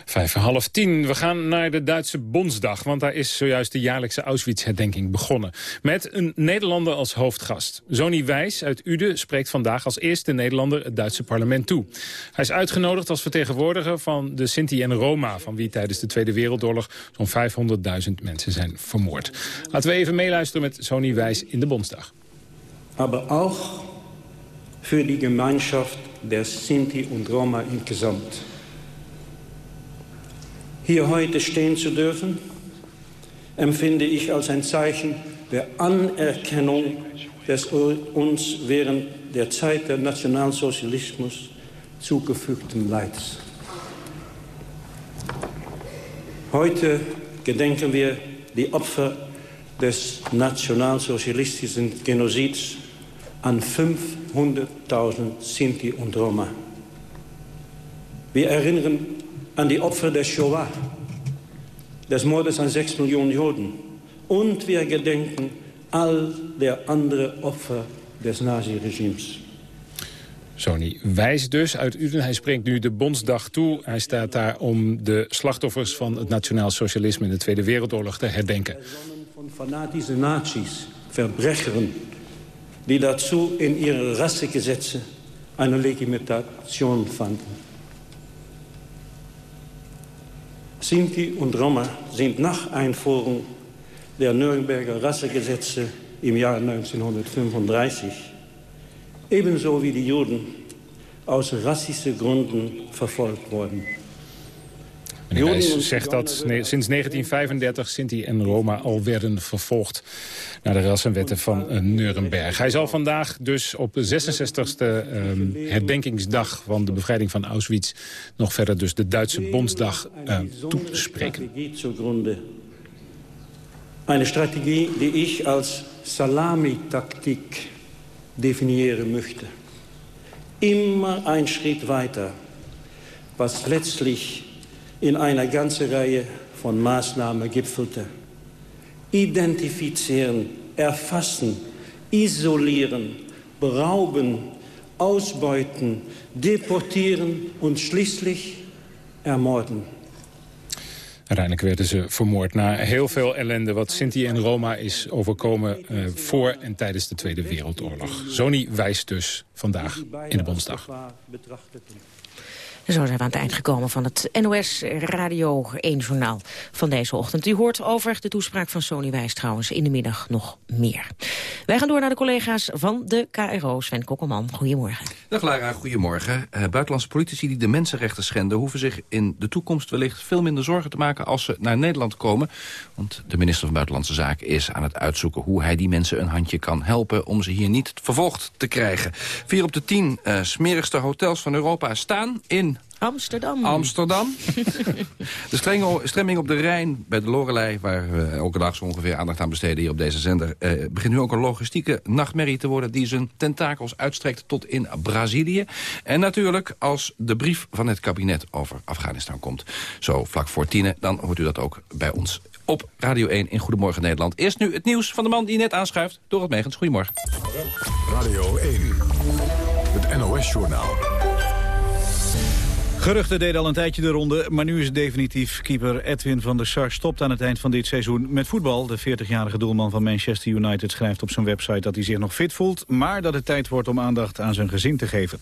Vijf en half tien, we gaan naar de Duitse Bondsdag... want daar is zojuist de jaarlijkse Auschwitz-herdenking begonnen. Met een Nederlander als hoofdgast. Zoni Wijs uit Uden spreekt vandaag als eerste Nederlander het Duitse parlement toe. Hij is uitgenodigd als vertegenwoordiger van de Sinti en Roma... van wie tijdens de Tweede Wereldoorlog zo'n 500.000 mensen zijn vermoord. Laten we even meeluisteren met Zoni Wijs in de Bondsdag. Maar ook voor die Gemeinschaft der Sinti und Roma insgesamt. Hier heute stehen zu dürfen, empfinde ich als ein Zeichen der Anerkennung des uns während der Zeit der Nationalsozialismus zugefügten Leids. Heute gedenken wir die Opfer des nationalsozialistischen Genozids an 500.000 Sinti und Roma. Wir erinnern an die Opfer der Shoah, des Mordes an sechs Millionen Juden. Und wir gedenken all der anderen Opfer des Naziregimes. Sony Wijs dus uit Uden. Hij spreekt nu de Bondsdag toe. Hij staat daar om de slachtoffers van het nationaal socialisme in de Tweede Wereldoorlog te herdenken. Van fanatische nazi's, verbrecheren, die dazu in ihre Rassegesetze eine Legitimation fanden. Sinti und Roma sind nach Einführung der Nürnberger Rassegesetze im Jahr 1935 ebenso wie die Juden aus rassischen Gründen verfolgt worden. Meneer zegt dat sinds 1935 Sinti en Roma al werden vervolgd naar de rassenwetten van uh, Nuremberg. Hij zal vandaag dus op de 66e uh, herdenkingsdag van de bevrijding van Auschwitz nog verder dus de Duitse Bondsdag uh, toespreken. Eine Strategie, die ich als Salamitaktik definieren möchte. Immer ein Schritt weiter, was letztlich in einer ganzen Reihe von Maßnahmen gipfelte. Identifizieren, erfassen, isolieren, berauben, ausbeuten, deportieren und schließlich ermorden. Uiteindelijk werden ze vermoord na heel veel ellende... wat Sinti en Roma is overkomen uh, voor en tijdens de Tweede Wereldoorlog. Zoni wijst dus vandaag in de Bondsdag. Zo zijn we aan het eind gekomen van het NOS Radio 1 journaal van deze ochtend. U hoort over de toespraak van Sony Wijs trouwens in de middag nog meer. Wij gaan door naar de collega's van de KRO. Sven Kokkelman, goedemorgen. Dag Lara, goedemorgen. Uh, buitenlandse politici die de mensenrechten schenden... hoeven zich in de toekomst wellicht veel minder zorgen te maken als ze naar Nederland komen. Want de minister van Buitenlandse Zaken is aan het uitzoeken... hoe hij die mensen een handje kan helpen om ze hier niet vervolgd te krijgen. Vier op de tien uh, smerigste hotels van Europa staan in Amsterdam. Amsterdam. de strenge stemming op de Rijn bij de Lorelei... waar we elke dag zo ongeveer aandacht aan besteden hier op deze zender... Eh, begint nu ook een logistieke nachtmerrie te worden... die zijn tentakels uitstrekt tot in Brazilië. En natuurlijk als de brief van het kabinet over Afghanistan komt. Zo vlak voor tienen, dan hoort u dat ook bij ons op Radio 1 in Goedemorgen Nederland. Eerst nu het nieuws van de man die net aanschuift, Dorot Megens. Goedemorgen. Radio 1, het NOS-journaal. Geruchten deden al een tijdje de ronde, maar nu is het definitief. Keeper Edwin van der Sar stopt aan het eind van dit seizoen met voetbal. De 40-jarige doelman van Manchester United schrijft op zijn website dat hij zich nog fit voelt... maar dat het tijd wordt om aandacht aan zijn gezin te geven.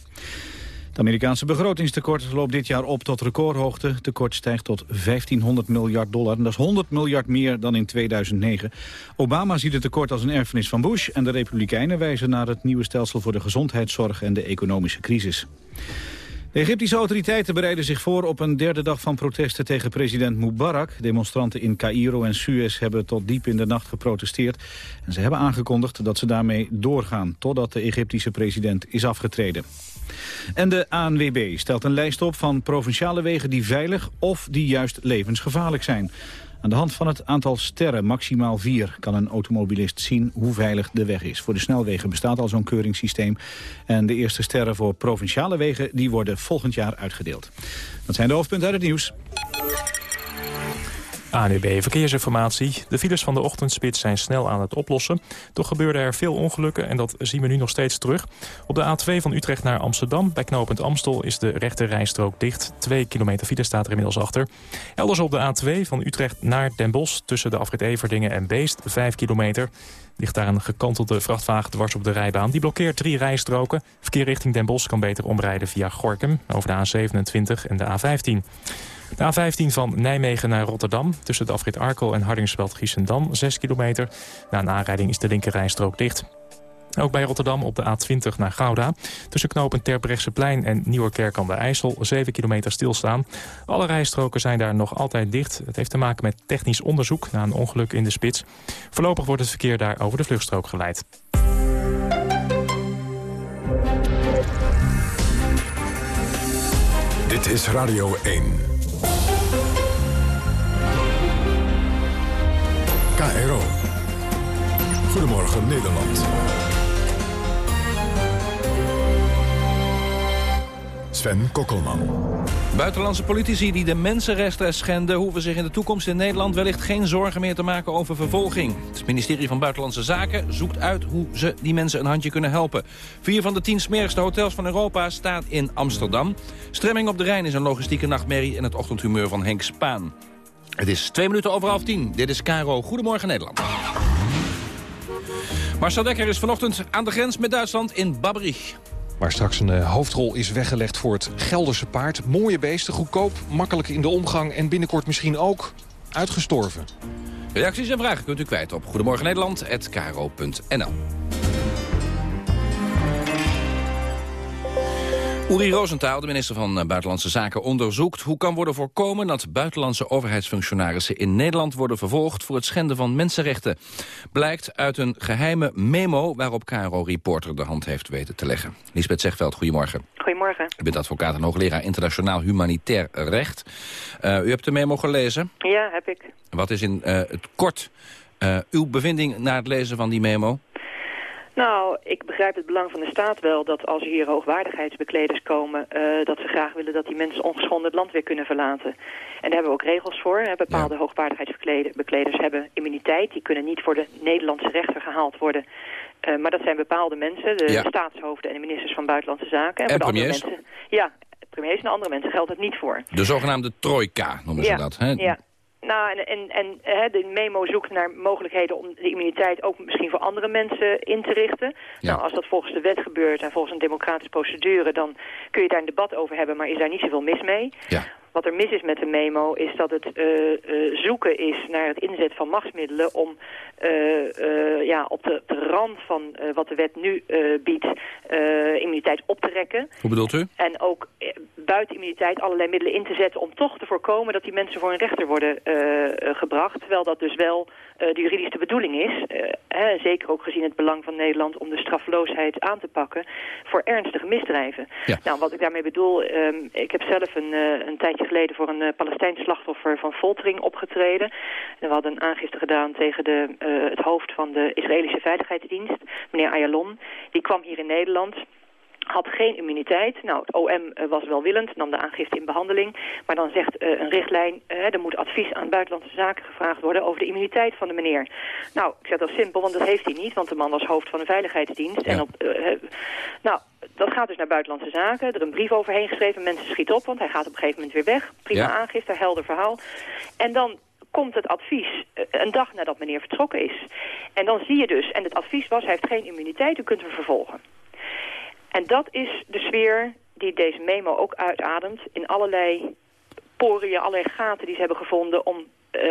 Het Amerikaanse begrotingstekort loopt dit jaar op tot recordhoogte. Het tekort stijgt tot 1500 miljard dollar. En dat is 100 miljard meer dan in 2009. Obama ziet het tekort als een erfenis van Bush... en de Republikeinen wijzen naar het nieuwe stelsel voor de gezondheidszorg en de economische crisis. De Egyptische autoriteiten bereiden zich voor op een derde dag van protesten tegen president Mubarak. Demonstranten in Cairo en Suez hebben tot diep in de nacht geprotesteerd. En ze hebben aangekondigd dat ze daarmee doorgaan totdat de Egyptische president is afgetreden. En de ANWB stelt een lijst op van provinciale wegen die veilig of die juist levensgevaarlijk zijn. Aan de hand van het aantal sterren, maximaal vier, kan een automobilist zien hoe veilig de weg is. Voor de snelwegen bestaat al zo'n keuringssysteem. En de eerste sterren voor provinciale wegen die worden volgend jaar uitgedeeld. Dat zijn de hoofdpunten uit het nieuws. ANUB Verkeersinformatie. De files van de ochtendspits zijn snel aan het oplossen. Toch gebeurden er veel ongelukken en dat zien we nu nog steeds terug. Op de A2 van Utrecht naar Amsterdam, bij knooppunt Amstel... is de rechte rijstrook dicht. Twee kilometer file staat er inmiddels achter. Elders op de A2 van Utrecht naar Den Bosch... tussen de afrit Everdingen en Beest, 5 kilometer... ligt daar een gekantelde vrachtwagen dwars op de rijbaan. Die blokkeert drie rijstroken. Verkeer richting Den Bosch kan beter omrijden via Gorkum... over de A27 en de A15. De A15 van Nijmegen naar Rotterdam. Tussen de afrit Arkel en Hardingsveld-Giessendam 6 kilometer. Na een aanrijding is de linkerrijstrook dicht. Ook bij Rotterdam op de A20 naar Gouda. Tussen knopen Terbrechtseplein en Nieuwerkerk aan de IJssel 7 kilometer stilstaan. Alle rijstroken zijn daar nog altijd dicht. Het heeft te maken met technisch onderzoek na een ongeluk in de spits. Voorlopig wordt het verkeer daar over de vluchtstrook geleid. Dit is Radio 1. KRO. Goedemorgen Nederland. Sven Kokkelman. Buitenlandse politici die de mensenrechten schenden... hoeven zich in de toekomst in Nederland wellicht geen zorgen meer te maken over vervolging. Het ministerie van Buitenlandse Zaken zoekt uit hoe ze die mensen een handje kunnen helpen. Vier van de tien smerigste hotels van Europa staat in Amsterdam. Stremming op de Rijn is een logistieke nachtmerrie... en het ochtendhumeur van Henk Spaan. Het is twee minuten over half tien. Dit is Caro. Goedemorgen Nederland. Marcel Dekker is vanochtend aan de grens met Duitsland in Babberich. Waar straks een uh, hoofdrol is weggelegd voor het Gelderse paard. Mooie beesten, goedkoop, makkelijk in de omgang... en binnenkort misschien ook uitgestorven. Reacties en vragen kunt u kwijt op Goedemorgen Uri Rosenthal, de minister van eh, Buitenlandse Zaken, onderzoekt hoe kan worden voorkomen dat buitenlandse overheidsfunctionarissen in Nederland worden vervolgd voor het schenden van mensenrechten. Blijkt uit een geheime memo waarop KRO-reporter de hand heeft weten te leggen. Lisbeth Zegveld, goedemorgen. Goedemorgen. U bent advocaat en hoogleraar internationaal humanitair recht. Uh, u hebt de memo gelezen? Ja, heb ik. Wat is in uh, het kort uh, uw bevinding na het lezen van die memo? Nou, ik begrijp het belang van de staat wel dat als hier hoogwaardigheidsbekleders komen... Uh, dat ze graag willen dat die mensen ongeschonden het land weer kunnen verlaten. En daar hebben we ook regels voor. Hè. Bepaalde ja. hoogwaardigheidsbekleders hebben immuniteit. Die kunnen niet voor de Nederlandse rechter gehaald worden. Uh, maar dat zijn bepaalde mensen, de ja. staatshoofden en de ministers van Buitenlandse Zaken. En, en voor de andere mensen, ja, premiers en andere mensen geldt het niet voor. De zogenaamde trojka noemen ja. ze dat, hè? Ja. Nou, en, en, en hè, de memo zoekt naar mogelijkheden om de immuniteit ook misschien voor andere mensen in te richten. Ja. Nou, als dat volgens de wet gebeurt en volgens een democratische procedure, dan kun je daar een debat over hebben, maar is daar niet zoveel mis mee. Ja. Wat er mis is met de memo is dat het uh, uh, zoeken is naar het inzet van machtsmiddelen om uh, ja, op de, de, rand van wat de wet nu biedt immuniteit op te rekken. Hoe bedoelt u? En ook buiten immuniteit allerlei middelen in te zetten... om toch te voorkomen dat die mensen voor een rechter worden gebracht. Terwijl dat dus wel de juridische bedoeling is. Hè, zeker ook gezien het belang van Nederland om de straffeloosheid aan te pakken... voor ernstige misdrijven. Nou, wat ik daarmee bedoel... Ehm, ik heb zelf een, een tijdje geleden voor een Palestijns slachtoffer van foltering opgetreden. En we hadden een aangifte gedaan tegen de, het hoofd van de Israëlische Veiligheidsdienst, meneer Ayalon. Die kwam hier in Nederland had geen immuniteit. Nou, het OM uh, was welwillend, nam de aangifte in behandeling. Maar dan zegt uh, een richtlijn, uh, er moet advies aan buitenlandse zaken gevraagd worden over de immuniteit van de meneer. Nou, ik zeg dat simpel, want dat heeft hij niet, want de man was hoofd van een veiligheidsdienst. En op, nou, dat gaat dus naar buitenlandse zaken. Er een brief overheen geschreven, mensen schieten op, want hij gaat op een gegeven moment weer weg. Prima ja. aangifte, helder verhaal. En dan komt het advies een dag nadat meneer vertrokken is. En dan zie je dus, en het advies was, hij heeft geen immuniteit, u kunt hem vervolgen. En dat is de sfeer die deze memo ook uitademt in allerlei poriën, allerlei gaten die ze hebben gevonden om uh,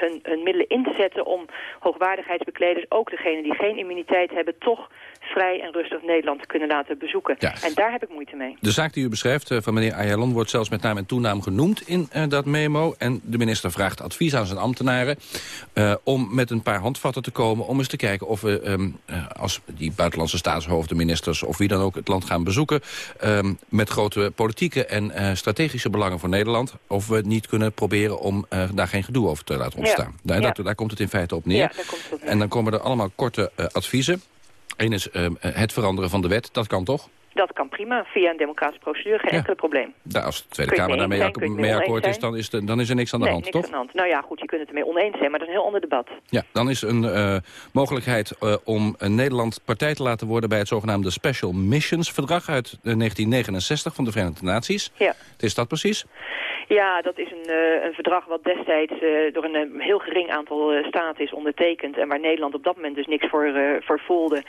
hun, hun, middelen in te zetten om hoogwaardigheidsbekleders, ook degenen die geen immuniteit hebben, toch vrij en rustig Nederland te kunnen laten bezoeken. Ja. En daar heb ik moeite mee. De zaak die u beschrijft uh, van meneer Ayalon wordt zelfs met naam en toenaam genoemd in uh, dat memo. En de minister vraagt advies aan zijn ambtenaren om met een paar handvatten te komen om eens te kijken of we, um, als die buitenlandse staatshoofden, ministers of wie dan ook het land gaan bezoeken, um, met grote politieke en strategische belangen voor Nederland, of we niet kunnen proberen om daar geen gedoe over te laten ontstaan. Daar, daar, komt het in feite op neer. Ja, daar komt het op neer. En dan komen er allemaal korte uh, adviezen. Eén is uh, het veranderen van de wet, dat kan toch? Dat kan prima, via een democratische procedure, geen ja. enkel probleem. Ja, als de Tweede Kamer daarmee zijn, mee akkoord is, dan is, de, dan is er niks aan de nee, hand, niks toch? Aan de hand. Nou ja, goed, je kunt het ermee oneens zijn, maar dat is een heel ander debat. Ja, dan is een uh, mogelijkheid uh, om Nederland partij te laten worden... bij het zogenaamde Special Missions Verdrag uit 1969 van de Verenigde Naties. Ja. Wat is dat precies? Ja, dat is een, uh, een verdrag wat destijds uh, door een uh, heel gering aantal staten is ondertekend... en waar Nederland op dat moment dus niks voor, voor voelde.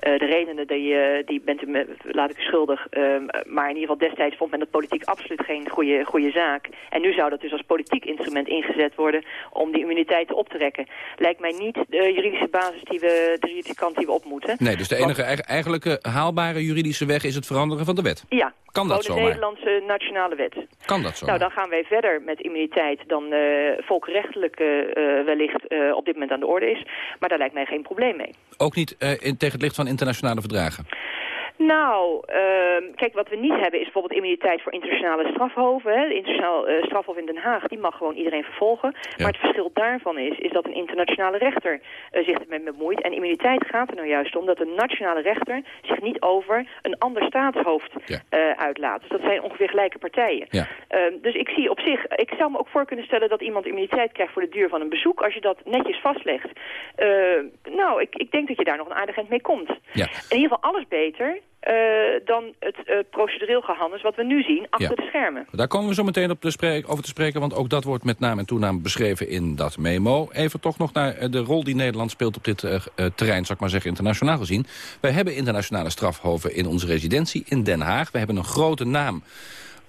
de redenen die, die bent u, laat ik u schuldig. Ehm, maar in ieder geval destijds vond men dat politiek absoluut geen goede, goede zaak. En nu zou dat dus als politiek instrument ingezet worden... om die immuniteiten op te rekken. Lijkt mij niet de juridische basis die we, de juridische kant die we op moeten. Nee, dus de enige want, eigenlijke haalbare juridische weg is het veranderen van de wet? Ja, kan dat zo? de Nederlandse nationale wet. Kan dat zo? Nou, dan gaan wij verder met immuniteit dan uh, volkrechtelijk uh, wellicht uh, op dit moment aan de orde is. Maar daar lijkt mij geen probleem mee. Ook niet in, tegen het licht van internationale verdragen? Nou, uh, kijk, wat we niet hebben is bijvoorbeeld immuniteit voor internationale strafhoven. Hè. De internationaal uh, strafhof in Den Haag, die mag gewoon iedereen vervolgen. Ja. Maar het verschil daarvan is, is dat een internationale rechter uh, zich ermee bemoeit. En immuniteit gaat er nou juist om dat een nationale rechter zich niet over een ander staatshoofd ja. uh, uitlaat. Dus dat zijn ongeveer gelijke partijen. Ja. Uh, dus ik zie op zich, ik zou me ook voor kunnen stellen dat iemand immuniteit krijgt voor de duur van een bezoek. Als je dat netjes vastlegt. nou, ik, ik denk dat je daar nog een aardig eind mee komt. Ja. In ieder geval alles beter dan het uh, procedureel gehandels wat we nu zien achter ja. de schermen. Daar komen we zo meteen op te over te spreken, want ook dat wordt met naam en toenaam beschreven in dat memo. Even toch nog naar de rol die Nederland speelt op dit uh, terrein, zou ik maar zeggen, internationaal gezien. Wij hebben internationale strafhoven in onze residentie in Den Haag. We hebben een grote naam.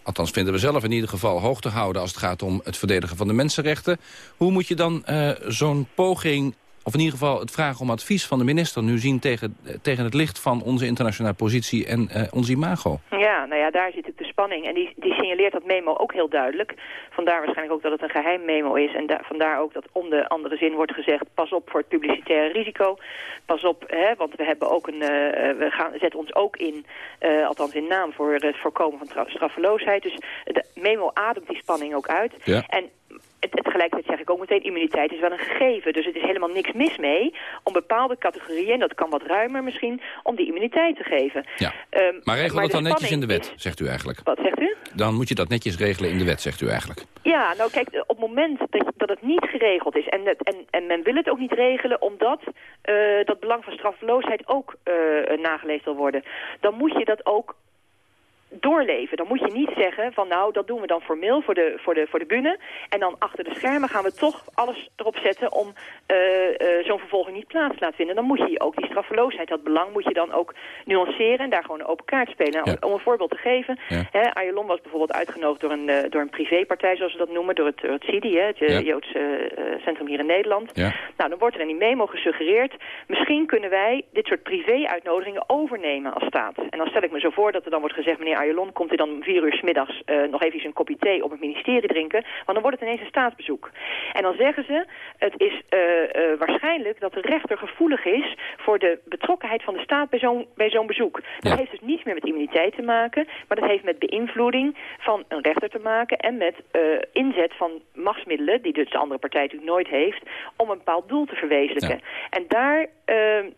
Althans vinden we zelf in ieder geval hoog te houden als het gaat om het verdedigen van de mensenrechten. Hoe moet je dan zo'n poging of in ieder geval het vragen om advies van de minister... nu zien tegen, tegen het licht van onze internationale positie en uh, ons imago? Ja, nou ja, daar zit ook de spanning. En die, die signaleert dat memo ook heel duidelijk. Vandaar waarschijnlijk ook dat het een geheim memo is. En da vandaar ook dat om de andere zin wordt gezegd... pas op voor het publicitaire risico. Pas op, hè, want we, hebben ook een, uh, we gaan, zetten ons ook in... Uh, althans in naam voor het voorkomen van straffeloosheid. Dus de memo ademt die spanning ook uit. Ja. En het, het tegelijkertijd zeg ik ook meteen, immuniteit is wel een gegeven. Dus het is helemaal niks mis mee om bepaalde categorieën, en dat kan wat ruimer misschien, om die immuniteit te geven. Ja. Um, maar regel maar dat dan netjes in de wet, zegt u eigenlijk. Wat zegt u? Dan moet je dat netjes regelen in de wet, zegt u eigenlijk. Ja, nou kijk, op het moment dat, dat het niet geregeld is, en, en, en men wil het ook niet regelen omdat uh, dat belang van straffeloosheid ook uh, nageleefd wil worden, dan moet je dat ook doorleven. Dan moet je niet zeggen van nou, dat doen we dan formeel voor de, voor de, voor de bühne. En dan achter de schermen gaan we toch alles erop zetten om uh, uh, zo'n vervolging niet plaats te laten vinden. Dan moet je ook die straffeloosheid, dat belang moet je dan ook nuanceren en daar gewoon een open kaart spelen. Ja. Om een voorbeeld te geven, Ja. hè, Ayalon was bijvoorbeeld uitgenodigd door een, uh, door een privépartij, zoals ze dat noemen, door het, door het CIDI, hè, het Ja. Joodse Centrum hier in Nederland. Nou, dan wordt er in die memo gesuggereerd, misschien kunnen wij dit soort privé-uitnodigingen overnemen als staat. En dan stel ik me zo voor dat er dan wordt gezegd, meneer Ayalon komt hij dan om vier uur s middags uh, nog even een kopje thee op het ministerie drinken. Want dan wordt het ineens een staatsbezoek. En dan zeggen ze, het is uh, waarschijnlijk dat de rechter gevoelig is voor de betrokkenheid van de staat bij zo'n bij zo'n bezoek. Dat heeft dus niets meer met immuniteit te maken, maar dat heeft met beïnvloeding van een rechter te maken en met inzet van machtsmiddelen, die dus de andere partij natuurlijk nooit heeft, om een bepaald doel te verwezenlijken. En daar,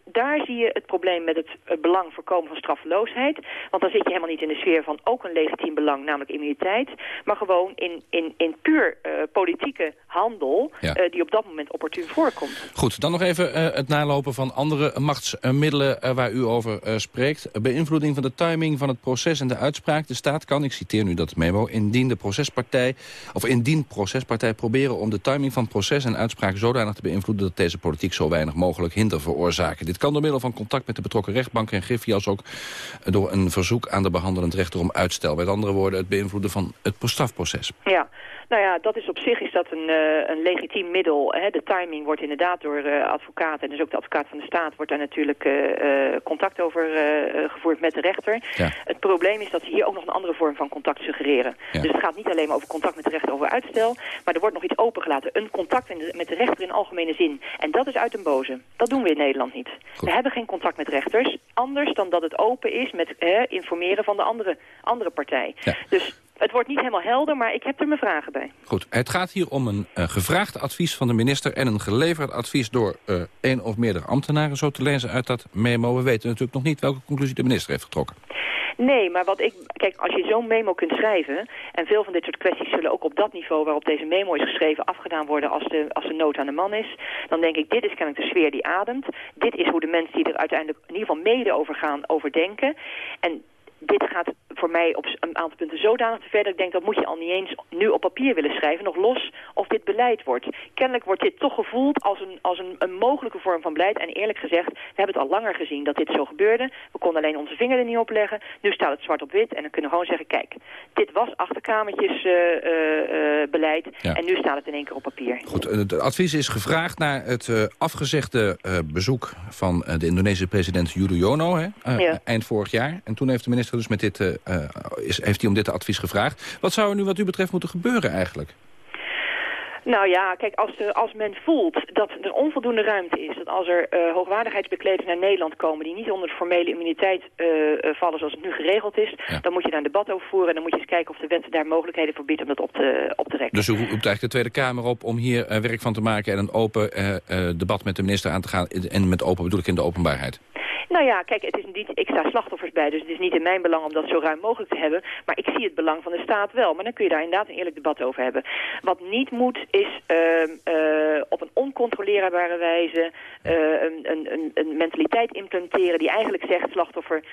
daar zie je het probleem met het belang voorkomen van straffeloosheid. Want dan zit je helemaal niet in de sfeer van ook een legitiem belang, namelijk immuniteit. Maar gewoon in, in, in puur uh, politieke handel ja. uh, die op dat moment opportun voorkomt. Goed, dan nog even het nalopen van andere machtsmiddelen waar u over spreekt. Beïnvloeding van de timing van het proces en de uitspraak. De staat kan, ik citeer nu dat memo, indien de procespartij, of indien procespartij proberen om de timing van proces en uitspraak zodanig te beïnvloeden dat deze politiek zo weinig mogelijk hinder Dit kan door middel van contact met de betrokken rechtbank en Griffie als ook door een verzoek aan de behandelend rechter om uitstel. Met andere woorden, het beïnvloeden van het strafproces. Ja, nou ja, dat is op zich is dat een, uh, een legitiem middel. Hè. De timing wordt inderdaad door uh, advocaten, en dus ook de advocaat van de staat, wordt daar natuurlijk uh, contact over gevoerd met de rechter. Ja. Het probleem is dat ze hier ook nog een andere vorm van contact suggereren. Ja. Dus het gaat niet alleen maar over contact met de rechter over uitstel, maar er wordt nog iets opengelaten. Een contact met de rechter in algemene zin. En dat is uit een boze. Dat doen we in Nederland niet. Goed. We hebben geen contact met rechters, anders dan dat het open is met informeren van de andere, andere partij. Ja. Dus het wordt niet helemaal helder, maar ik heb er mijn vragen bij. Goed, het gaat hier om een uh, gevraagd advies van de minister... en een geleverd advies door uh, één of meerdere ambtenaren... zo te lezen uit dat memo. We weten natuurlijk nog niet welke conclusie de minister heeft getrokken. Nee, maar wat ik... Kijk, als je zo'n memo kunt schrijven... en veel van dit soort kwesties zullen ook op dat niveau waarop deze memo is geschreven... afgedaan worden als de, als de nood aan de man is... dan denk ik, dit is kennelijk de sfeer die ademt. Dit is hoe de mensen die er uiteindelijk in ieder geval mede over gaan, overdenken. En dit gaat voor mij op een aantal punten zodanig te ver... dat ik denk, dat moet je al niet eens nu op papier willen schrijven... nog los of dit beleid wordt. Kennelijk wordt dit toch gevoeld als een, als een, een mogelijke vorm van beleid. En eerlijk gezegd, we hebben het al langer gezien dat dit zo gebeurde. We konden alleen onze vinger er niet op leggen. Nu staat het zwart op wit en dan kunnen we gewoon zeggen... kijk, dit was achterkamertjesbeleid uh, uh, ja. en nu staat het in één keer op papier. Goed, het advies is gevraagd naar het afgezegde bezoek... van de Indonesische president Yudhoyono hè, ja. eind vorig jaar. En toen heeft de minister dus met dit, uh, is, heeft hij om dit advies gevraagd. Wat zou er nu wat u betreft moeten gebeuren eigenlijk? Nou ja, kijk, als, de, als men voelt dat er onvoldoende ruimte is... dat als er uh, hoogwaardigheidsbekleders naar Nederland komen... die niet onder de formele immuniteit uh, vallen zoals het nu geregeld is... Ja. dan moet je daar een debat over voeren... en dan moet je eens kijken of de wet daar mogelijkheden voor biedt om dat op te, op te rekken. Dus u roept eigenlijk de Tweede Kamer op om hier werk van te maken... en een open debat met de minister aan te gaan... en met open bedoel ik in de openbaarheid? Nou ja, kijk, het is niet, ik sta slachtoffers bij, dus het is niet in mijn belang om dat zo ruim mogelijk te hebben. Maar ik zie het belang van de staat wel. Maar dan kun je daar inderdaad een eerlijk debat over hebben. Wat niet moet, is uh, uh, op een oncontroleerbare wijze uh, een, een, een, mentaliteit implementeren die eigenlijk zegt, slachtoffer,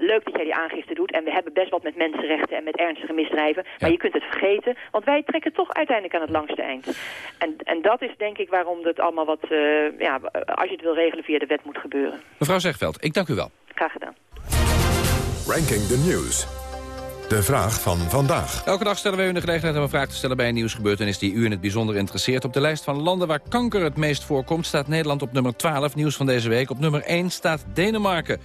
leuk dat jij die aangifte doet. En we hebben best wat met mensenrechten en met ernstige misdrijven. Ja. Maar je kunt het vergeten, want wij trekken toch uiteindelijk aan het langste eind. En, en dat is denk ik waarom het allemaal wat, ja, als je het wil regelen via de wet moet gebeuren. Mevrouw Zegveld, ik dank u wel. Graag gedaan. Ranking the News. De vraag van vandaag. Elke dag stellen wij u de gelegenheid om een vraag te stellen bij een nieuwsgebeurtenis die u in het bijzonder interesseert. Op de lijst van landen waar kanker het meest voorkomt staat Nederland op nummer 12, nieuws van deze week. Op nummer 1 staat Denemarken.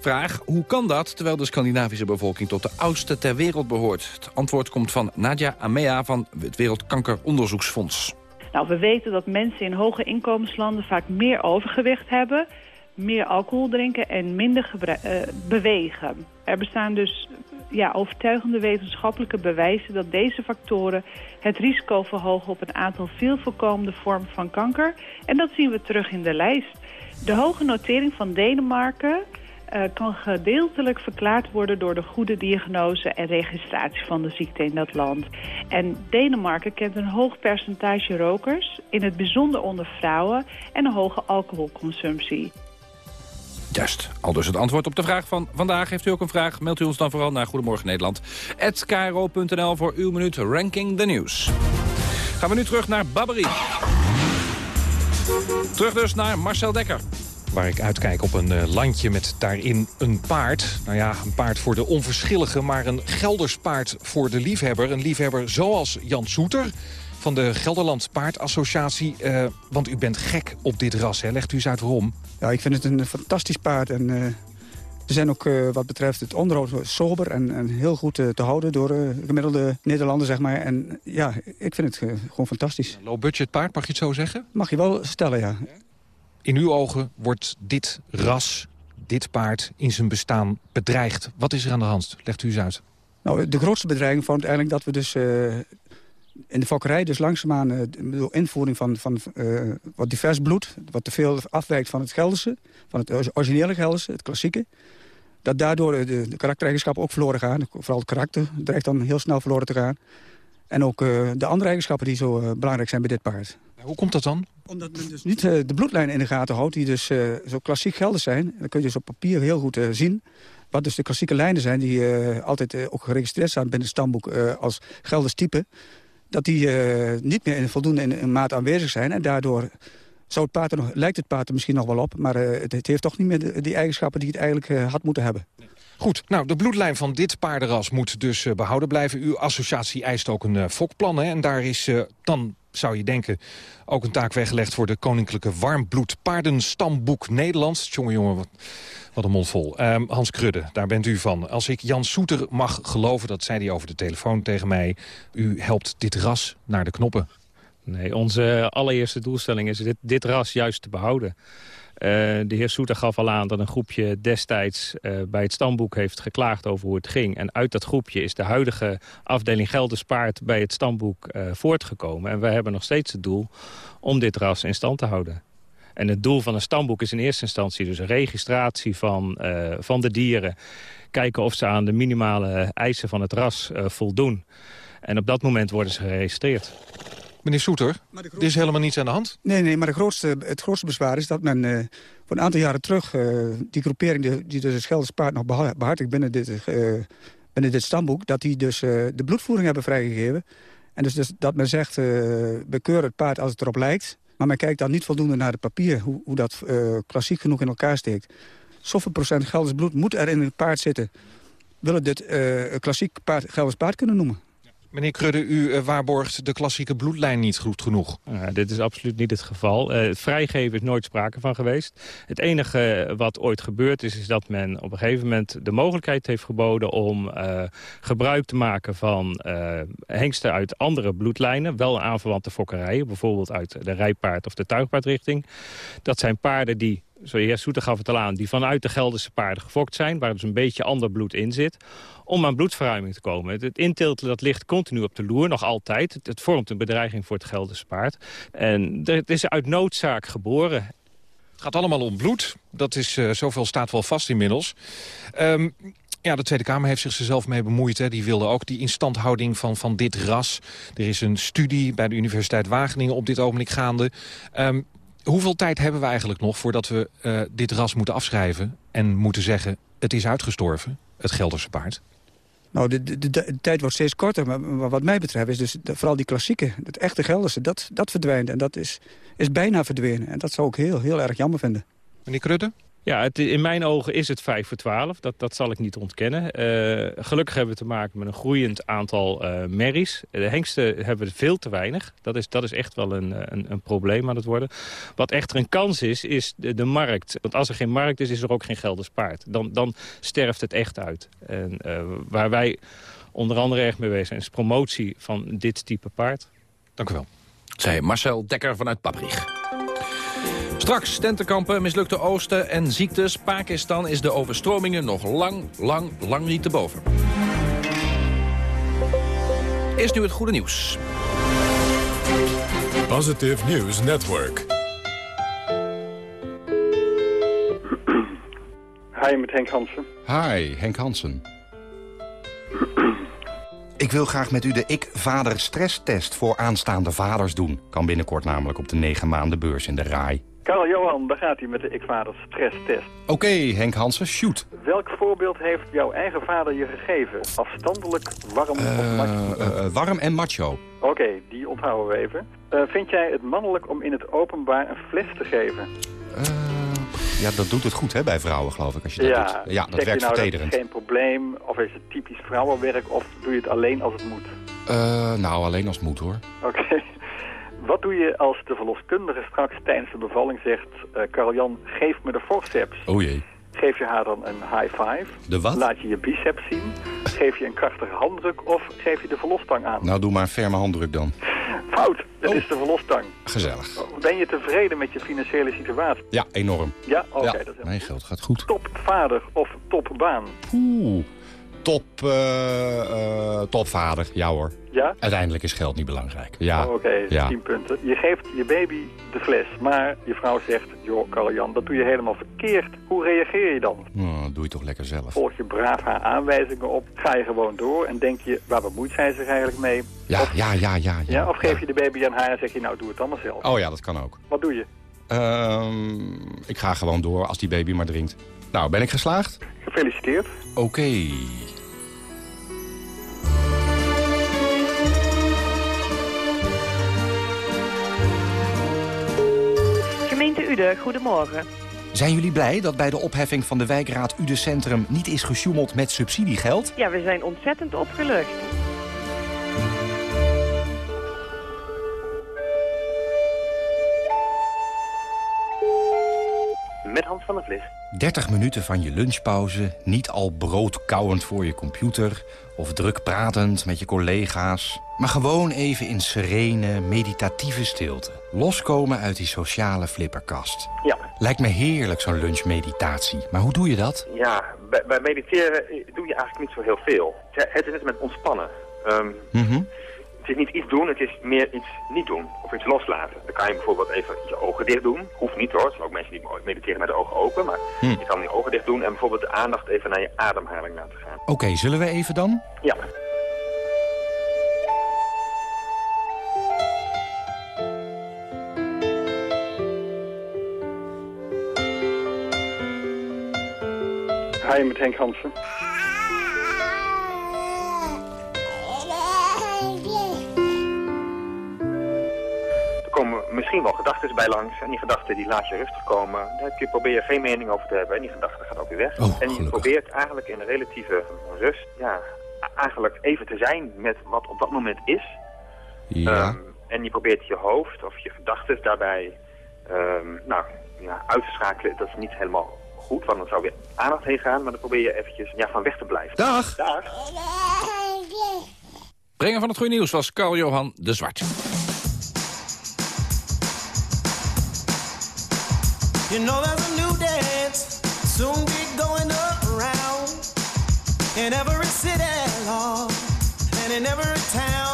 Vraag, hoe kan dat terwijl de Scandinavische bevolking tot de oudste ter wereld behoort? Het antwoord komt van Nadia Amea van het Wereldkankeronderzoeksfonds. Nou, we weten dat mensen in hoge inkomenslanden vaak meer overgewicht hebben meer alcohol drinken en minder uh, bewegen. Er bestaan dus ja, overtuigende wetenschappelijke bewijzen dat deze factoren het risico verhogen op een aantal veel voorkomende vormen van kanker. En dat zien we terug in de lijst. De hoge notering van Denemarken uh, kan gedeeltelijk verklaard worden door de goede diagnose en registratie van de ziekte in dat land. En Denemarken kent een hoog percentage rokers, in het bijzonder onder vrouwen, en een hoge alcoholconsumptie. Juist, al dus het antwoord op de vraag van vandaag. Heeft u ook een vraag, mailt u ons dan vooral naar Goedemorgen Nederland. @kro.nl voor uw minuut Ranking the News. Gaan we nu terug naar Babberie. Terug dus naar Marcel Dekker waar ik uitkijk op een uh, landje met daarin een paard. Nou ja, een paard voor de onverschillige, maar een Gelders paard voor de liefhebber. Een liefhebber zoals Jan Soeter van de Gelderland Paardassociatie. Uh, want u bent gek op dit ras, hè? Legt u eens uit waarom? Ja, ik vind het een fantastisch paard. En uh, Ze zijn ook wat betreft het onderhoud sober en, en heel goed te houden door gemiddelde Nederlanders, zeg maar. En ja, ik vind het gewoon fantastisch. Low budget paard, mag je het zo zeggen? Mag je wel stellen, ja. In uw ogen wordt dit ras, dit paard, in zijn bestaan bedreigd. Wat is er aan de hand? Legt u eens uit. Nou, de grootste bedreiging vond eigenlijk dat we dus in de fokkerij dus langzaamaan uh, door invoering van, van uh, wat divers bloed... wat te veel afwijkt van het Gelderse, van het originele Gelderse, het klassieke... dat daardoor de, de karaktereigenschappen ook verloren gaan. Vooral het karakter dreigt dan heel snel verloren te gaan. En ook uh, de andere eigenschappen die zo belangrijk zijn bij dit paard. Hoe komt dat dan? Omdat men dus niet de bloedlijnen in de gaten houdt die dus zo klassiek Gelders zijn. Dan kun je dus op papier heel goed zien... Wat dus de klassieke lijnen zijn die altijd ook geregistreerd staan binnen het stamboek als Gelders type dat die uh, niet meer in voldoende in, maat aanwezig zijn. En daardoor het paard nog, lijkt het paard er misschien nog wel op... maar uh, het, heeft toch niet meer die eigenschappen die het eigenlijk uh, had moeten hebben. Goed, nou, de bloedlijn van dit paardenras moet dus behouden blijven. Uw associatie eist ook een fokplan, hè? En daar is dan zou je denken, ook een taak weggelegd... voor de Koninklijke Warmbloed Paardenstamboek Nederlands. Jongen, jongen, wat, wat een mond vol. Ehm, Hans Krudde, daar bent u van. Als ik Jan Soeter mag geloven, dat zei hij over de telefoon tegen mij... u helpt dit ras naar de knoppen. Nee, onze allereerste doelstelling is dit, dit ras juist te behouden. Uh, de heer Soeter gaf al aan dat een groepje destijds uh, bij het stamboek heeft geklaagd over hoe het ging. En uit dat groepje is de huidige afdeling Gelderspaard bij het stamboek uh, voortgekomen. En wij hebben nog steeds het doel om dit ras in stand te houden. En het doel van een stamboek is in eerste instantie dus een registratie van, van de dieren. Kijken of ze aan de minimale eisen van het ras voldoen. En op dat moment worden ze geregistreerd. Meneer Soeter, er is helemaal niets aan de hand? Nee, nee maar de grootste, het grootste bezwaar is dat men uh, voor een aantal jaren terug... die groepering die, die dus het Gelderspaard nog behartigt binnen dit, binnen dit stamboek... dat die dus de bloedvoering hebben vrijgegeven. En dus, dus dat men zegt, we keuren het paard als het erop lijkt... Maar men kijkt dan niet voldoende naar het papier, hoe, hoe dat uh, klassiek genoeg in elkaar steekt. Zoveel procent Gelders bloed moet er in het paard zitten. Willen dit uh, klassiek paard, Gelders paard kunnen noemen? Meneer Krudde, u uh, waarborgt de klassieke bloedlijn niet goed genoeg. Dit is absoluut niet het geval. Uh, het vrijgeven is nooit sprake van geweest. Het enige wat ooit gebeurd is, is dat men op een gegeven moment de mogelijkheid heeft geboden om gebruik te maken van hengsten uit andere bloedlijnen. Wel aanverwante fokkerijen, bijvoorbeeld uit de rijpaard of de tuigpaardrichting. Dat zijn paarden die zo heer Soeter gaf het al aan, die vanuit de Gelderse paarden gefokt zijn... waar dus een beetje ander bloed in zit, om aan bloedverruiming te komen. Het, het dat ligt continu op de loer, nog altijd. Het, vormt een bedreiging voor het Gelderse paard. En het is uit noodzaak geboren. Het gaat allemaal om bloed. Dat is, uh, zoveel staat wel vast inmiddels. Um, ja, de Tweede Kamer heeft zich zelf mee bemoeid. Hè. Die wilde ook die instandhouding van, van dit ras. Er is een studie bij de Universiteit Wageningen op dit ogenblik gaande. Um, hoeveel tijd hebben we eigenlijk nog voordat we uh, dit ras moeten afschrijven... en moeten zeggen, het is uitgestorven, het Gelderse paard? Nou, de, de, de, de tijd wordt steeds korter. Maar wat mij betreft is dus vooral die klassieke, het echte Gelderse... dat, dat verdwijnt en dat is, is bijna verdwenen. En dat zou ik heel, heel erg jammer vinden. Meneer Krutte? Ja, in mijn ogen is het 5 voor 12. Dat, dat zal ik niet ontkennen. Uh, gelukkig hebben we te maken met een groeiend aantal uh, merries. De hengsten hebben we veel te weinig. Dat is, dat is echt wel een, een, een, probleem aan het worden. Wat echter een kans is, is de, de, markt. Want als er geen markt is, is er ook geen Gelders paard. Dan, dan sterft het echt uit. En uh, waar wij onder andere erg mee bezig zijn... is promotie van dit type paard. Dank u wel. Zij Marcel Dekker vanuit Paprich. Straks tentenkampen, mislukte oosten en ziektes. Pakistan is de overstromingen nog lang, lang, lang niet te boven. Eerst nu het goede nieuws. Positive News Network. Hi, met Henk Hansen. Hi, Henk Hansen. Ik wil graag met u de Ik-Vader stresstest voor aanstaande vaders doen. Kan binnenkort namelijk op de 9 maanden beurs in de RAI. Karel Johan, daar gaat hij met de Ik-Vader stresstest. Oké, okay, Henk Hansen, shoot. Welk voorbeeld heeft jouw eigen vader je gegeven? Afstandelijk, warm uh, of macho? Uh, warm en macho. Oké, okay, die onthouden we even. Uh, vind jij het mannelijk om in het openbaar een fles te geven? Ja, dat doet het goed hè, bij vrouwen, geloof ik, als je dat ja, doet. Ja, dat nou werkt vertederend. Dat is geen probleem, of is het typisch vrouwenwerk, of doe je het alleen als het moet? Nou, alleen als het moet, hoor. Oké. Okay. Wat doe je als de verloskundige straks tijdens de bevalling zegt... Uh, Karel-Jan, geef me de forceps? Oh jee. Geef je haar dan een high five? De wat? Laat je je biceps zien? Geef je een krachtige handdruk of geef je de verlosstang aan? Nou, doe maar een ferme handdruk dan. Fout, het is de verlosstang. Gezellig. Ben je tevreden met je financiële situatie? Ja, enorm. Ja, oké. Ja, dat is helemaal Mijn geld gaat goed. Topvader of topbaan? Oeh, top, eh, eh, topvader. Ja hoor. Ja? Uiteindelijk is geld niet belangrijk. Ja, Oh, Oké, ja. 10 punten. Je geeft je baby de fles, maar je vrouw zegt... joh, Karl-Jan, dat doe je helemaal verkeerd. Hoe reageer je dan? Oh, doe je toch lekker zelf. Volg je braaf haar aanwijzingen op? Ga je gewoon door en denk je... waar bemoeit zij zich eigenlijk mee? Ja, ja, ja, ja. ja. Ja, of geef je de baby aan haar en zeg je... nou, doe het maar zelf. Oh ja, dat kan ook. Wat doe je? Ehm, ik ga gewoon door als die baby maar drinkt. Nou, ben ik geslaagd? Gefeliciteerd. Oké. Gemeente Uden, goedemorgen. Zijn jullie blij dat bij de opheffing van de wijkraad Ude Centrum niet is gesjoemeld met subsidiegeld? Ja, we zijn ontzettend opgelucht. Met Hans van der Vlis. 30 minuten van je lunchpauze, niet al broodkauwend voor je computer... of druk pratend met je collega's... maar gewoon even in serene, meditatieve stilte. Loskomen uit die sociale flipperkast. Ja. Lijkt me heerlijk, zo'n lunchmeditatie. Maar hoe doe je dat? Ja, bij, bij mediteren doe je eigenlijk niet zo heel veel. Het is net met ontspannen. Mhm. Het is niet iets doen, het is meer iets niet doen. Of iets loslaten. Dan kan je bijvoorbeeld even je ogen dicht doen. Hoeft niet hoor. Er zijn ook mensen die mediteren met de ogen open. Maar Hm. je kan je ogen dicht doen en bijvoorbeeld de aandacht even naar je ademhaling laten gaan. Oké, zullen we even dan? Ja. Hi, met Henk Hansen. Misschien wel gedachten bij langs. En die gedachten die laat je rustig komen. Daar heb je, probeer je geen mening over te hebben. En die gedachte gaat ook weer weg. Oh, en je probeert eigenlijk in relatieve rust... Ja, eigenlijk even te zijn met wat op dat moment is. Ja. Ehm, en je probeert je hoofd of je gedachten daarbij ehm, nou, ja, uit te schakelen. Dat is niet helemaal goed, want dan zou weer aandacht heen gaan. Maar dan probeer je eventjes ja, van weg te blijven. Dag! Dag! Brenger van het goede nieuws was Carl-Johan de Zwart. You know there's a new dance soon be going around in every city, Lord, and in every town.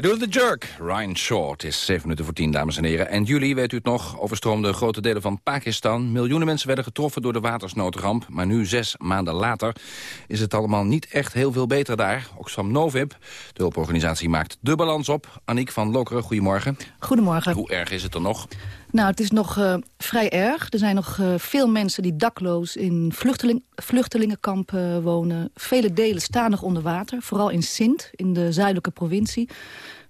I do the jerk. Ryan Short is 7 minuten voor 10, dames en heren. En juli, weet u het nog, overstroomde grote delen van Pakistan. Miljoenen mensen werden getroffen door de watersnoodramp. Maar nu, zes maanden later, is het allemaal niet echt heel veel beter daar. Oxfam Novib, de hulporganisatie, maakt de balans op. Aniek van Lokeren, goedemorgen. Goedemorgen. Hoe erg is het er nog? Nou, het is nog eh, vrij erg. Er zijn nog eh, veel mensen die dakloos in vluchteling, vluchtelingenkampen eh, wonen. Vele delen staan nog onder water, vooral in Sint, in de zuidelijke provincie.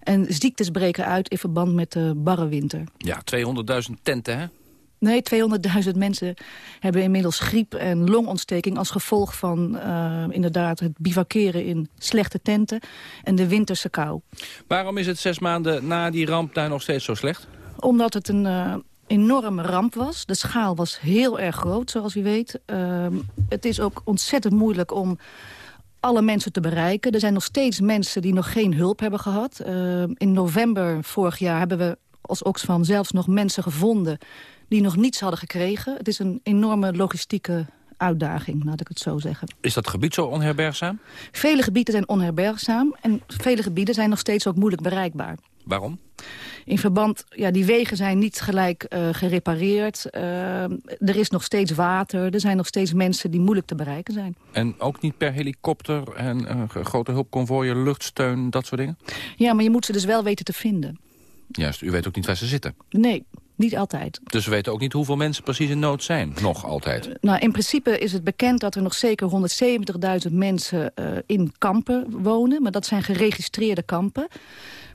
En ziektes breken uit in verband met de barre winter. Ja, 200.000 tenten, hè? Nee, 200.000 mensen hebben inmiddels griep en longontsteking... als gevolg van uh, inderdaad het bivakeren in slechte tenten en de winterse kou. Waarom is het zes maanden na die ramp daar nog steeds zo slecht? Omdat het een uh, enorme ramp was. De schaal was heel erg groot, zoals u weet. Uh, het is ook ontzettend moeilijk om alle mensen te bereiken. Er zijn nog steeds mensen die nog geen hulp hebben gehad. Uh, in november vorig jaar hebben we als Oxfam zelfs nog mensen gevonden... die nog niets hadden gekregen. Het is een enorme logistieke uitdaging, laat ik het zo zeggen. Is dat gebied zo onherbergzaam? Vele gebieden zijn onherbergzaam en vele gebieden zijn nog steeds ook moeilijk bereikbaar. Waarom? In verband, ja, die wegen zijn niet gelijk uh, gerepareerd. Uh, er is nog steeds water. Er zijn nog steeds mensen die moeilijk te bereiken zijn. En ook niet per helikopter en uh, grote hulpconvooien, luchtsteun, dat soort dingen? Ja, maar je moet ze dus wel weten te vinden. Juist, u weet ook niet waar ze zitten? Nee, niet altijd. Dus we weten ook niet hoeveel mensen precies in nood zijn? Nog altijd? Uh, nou, in principe is het bekend dat er nog zeker 170.000 mensen uh, in kampen wonen. Maar dat zijn geregistreerde kampen.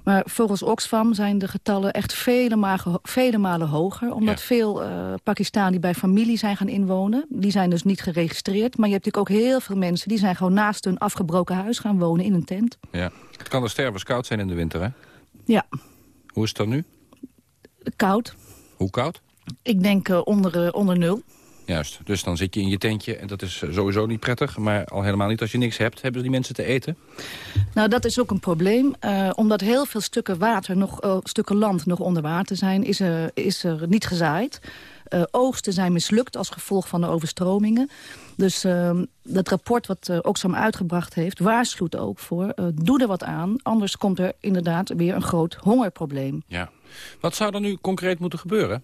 Maar volgens Oxfam zijn de getallen echt vele, malen, vele malen hoger. Omdat ja. veel uh, Pakistani bij familie zijn gaan inwonen. Die zijn dus niet geregistreerd. Maar je hebt natuurlijk ook heel veel mensen... die zijn gewoon naast hun afgebroken huis gaan wonen in een tent. Ja. Het kan er stervenskoud zijn in de winter, hè? Ja. Hoe is het dan nu? Koud. Hoe koud? Ik denk uh, onder, uh, onder nul. Juist, dus dan zit je in je tentje en dat is sowieso niet prettig. Maar al helemaal niet als je niks hebt. Hebben die mensen te eten? Nou, dat is ook een probleem. Uh, omdat heel veel stukken water, nog, uh, stukken land nog onder water zijn... is er, is er niet gezaaid. Uh, oogsten zijn mislukt als gevolg van de overstromingen. Dus uh, dat rapport wat uh, Oxfam uitgebracht heeft... waarschuwt ook voor, uh, doe er wat aan. Anders komt er inderdaad weer een groot hongerprobleem. Ja. Wat zou er nu concreet moeten gebeuren?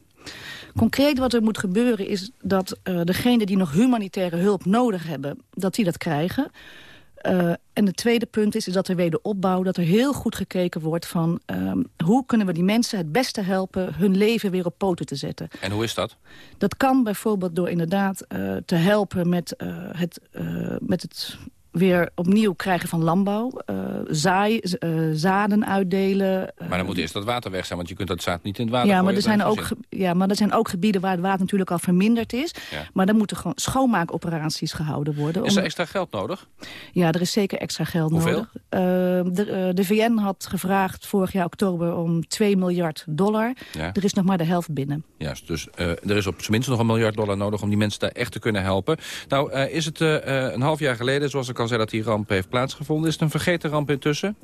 Concreet wat er moet gebeuren is dat uh, degenen die nog humanitaire hulp nodig hebben... dat die dat krijgen. Uh, en het tweede punt is, is dat er wederopbouw... dat er heel goed gekeken wordt van... Uh, hoe kunnen we die mensen het beste helpen... hun leven weer op poten te zetten. En hoe is dat? Dat kan bijvoorbeeld door inderdaad uh, te helpen met, het, met het weer opnieuw krijgen van landbouw. Uh, zaai, uh, zaden uitdelen. Uh, maar dan moet eerst dat water weg zijn, want je kunt dat zaad niet in het water ja, maar er zijn ook, ja, maar er zijn ook gebieden waar het water natuurlijk al verminderd is. Ja. Maar dan moeten gewoon schoonmaakoperaties gehouden worden. Is er extra geld nodig? Ja, er is zeker extra geld Hoeveel? nodig. de, de VN had gevraagd vorig jaar oktober om 2 miljard dollar. Ja. Er is nog maar de helft binnen. Juist, dus er is op zijn minst nog een miljard dollar nodig om die mensen daar echt te kunnen helpen. Nou, is het een half jaar geleden, zoals ik al zei dat die ramp heeft plaatsgevonden. Is het een vergeten ramp intussen?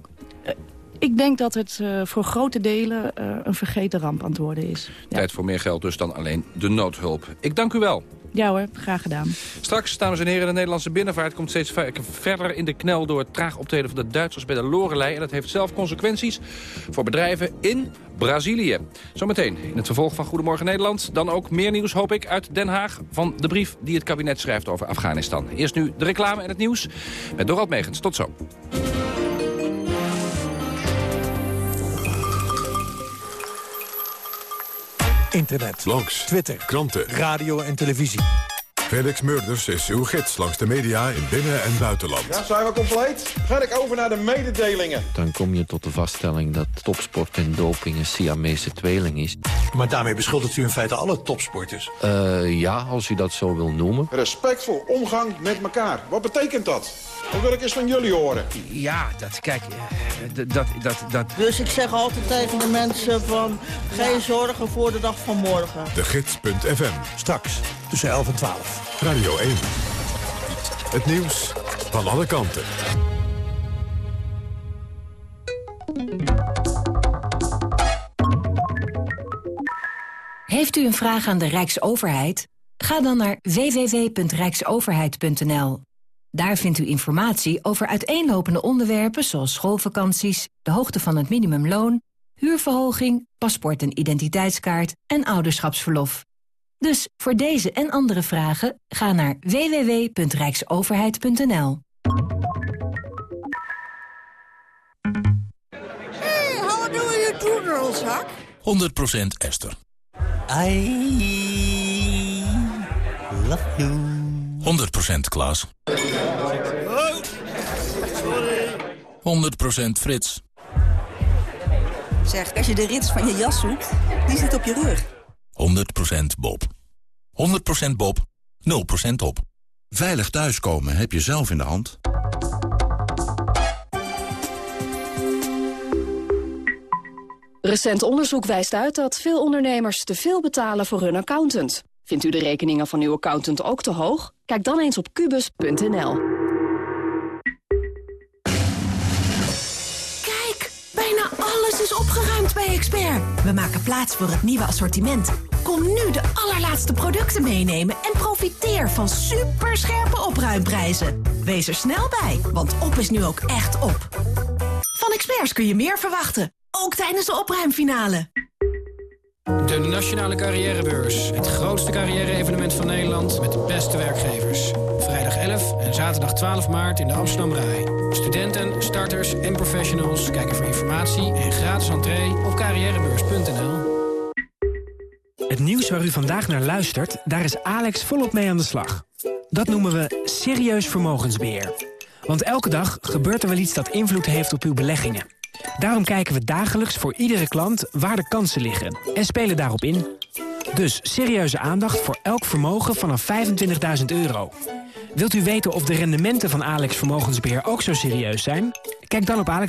Ik denk dat het uh, voor grote delen uh, een vergeten ramp aan het worden is. Tijd ja. voor meer geld dus dan alleen de noodhulp. Ik dank u wel. Ja hoor, graag gedaan. Straks, dames en heren, de Nederlandse binnenvaart komt steeds verder in de knel... door het traag optreden van de Duitsers bij de Lorelei. En dat heeft zelf consequenties voor bedrijven in Brazilië. Zometeen in het vervolg van Goedemorgen Nederland. Dan ook meer nieuws, hoop ik, uit Den Haag... van de brief die het kabinet schrijft over Afghanistan. Eerst nu de reclame en het nieuws met Dorald Megens. Tot zo. Internet, blogs, Twitter, kranten, radio en televisie. Felix Murders is uw gids langs de media in binnen- en buitenland. Ja, zijn we compleet? Ga ik over naar de mededelingen. Dan kom je tot de vaststelling dat topsport en doping een Siamese tweeling is. Maar daarmee beschuldigt u in feite alle topsporters? Uh, ja, als u dat zo wil noemen. Respectvol omgang met elkaar. Wat betekent dat? Dat wil ik eens van jullie horen. Ja, dat, kijk, dat, dat, dat... Dus ik zeg altijd tegen de mensen van... geen zorgen voor de dag van morgen. De Gids.fm. Straks, tussen 11 en 12. Radio 1. Het nieuws van alle kanten. Heeft u een vraag aan de Rijksoverheid? Ga dan naar www.rijksoverheid.nl. Daar vindt u informatie over uiteenlopende onderwerpen zoals schoolvakanties, de hoogte van het minimumloon, huurverhoging, paspoort en identiteitskaart en ouderschapsverlof. Dus voor deze en andere vragen ga naar www.rijksoverheid.nl. Hey, how do you do, girlshak? 100% Esther. I love you. 100% Klaas. 100% Frits. Zeg, als je de rits van je jas zoekt, die zit op je rug. 100% Bob. 100% Bob, 0% op. Veilig thuiskomen heb je zelf in de hand. Recent onderzoek wijst uit dat veel ondernemers te veel betalen voor hun accountant. Vindt u de rekeningen van uw accountant ook te hoog? Kijk dan eens op kubus.nl. opgeruimd bij Expert. We maken plaats voor het nieuwe assortiment. Kom nu de allerlaatste producten meenemen en profiteer van superscherpe opruimprijzen. Wees er snel bij, want op is nu ook echt op. Van Experts kun je meer verwachten, ook tijdens de opruimfinale. De Nationale Carrièrebeurs. Het grootste carrière-evenement van Nederland met de beste werkgevers. Vrijdag 11 en zaterdag 12 maart in de Amsterdam Rai. Studenten, starters en professionals kijken voor informatie en gratis entree op carrièrebeurs.nl. Het nieuws waar u vandaag naar luistert, daar is Alex volop mee aan de slag. Dat noemen we serieus vermogensbeheer. Want elke dag gebeurt er wel iets dat invloed heeft op uw beleggingen. Daarom kijken we dagelijks voor iedere klant waar de kansen liggen en spelen daarop in. Dus serieuze aandacht voor elk vermogen vanaf 25.000 euro. Wilt u weten of de rendementen van Alex Vermogensbeheer ook zo serieus zijn? Kijk dan op Alex.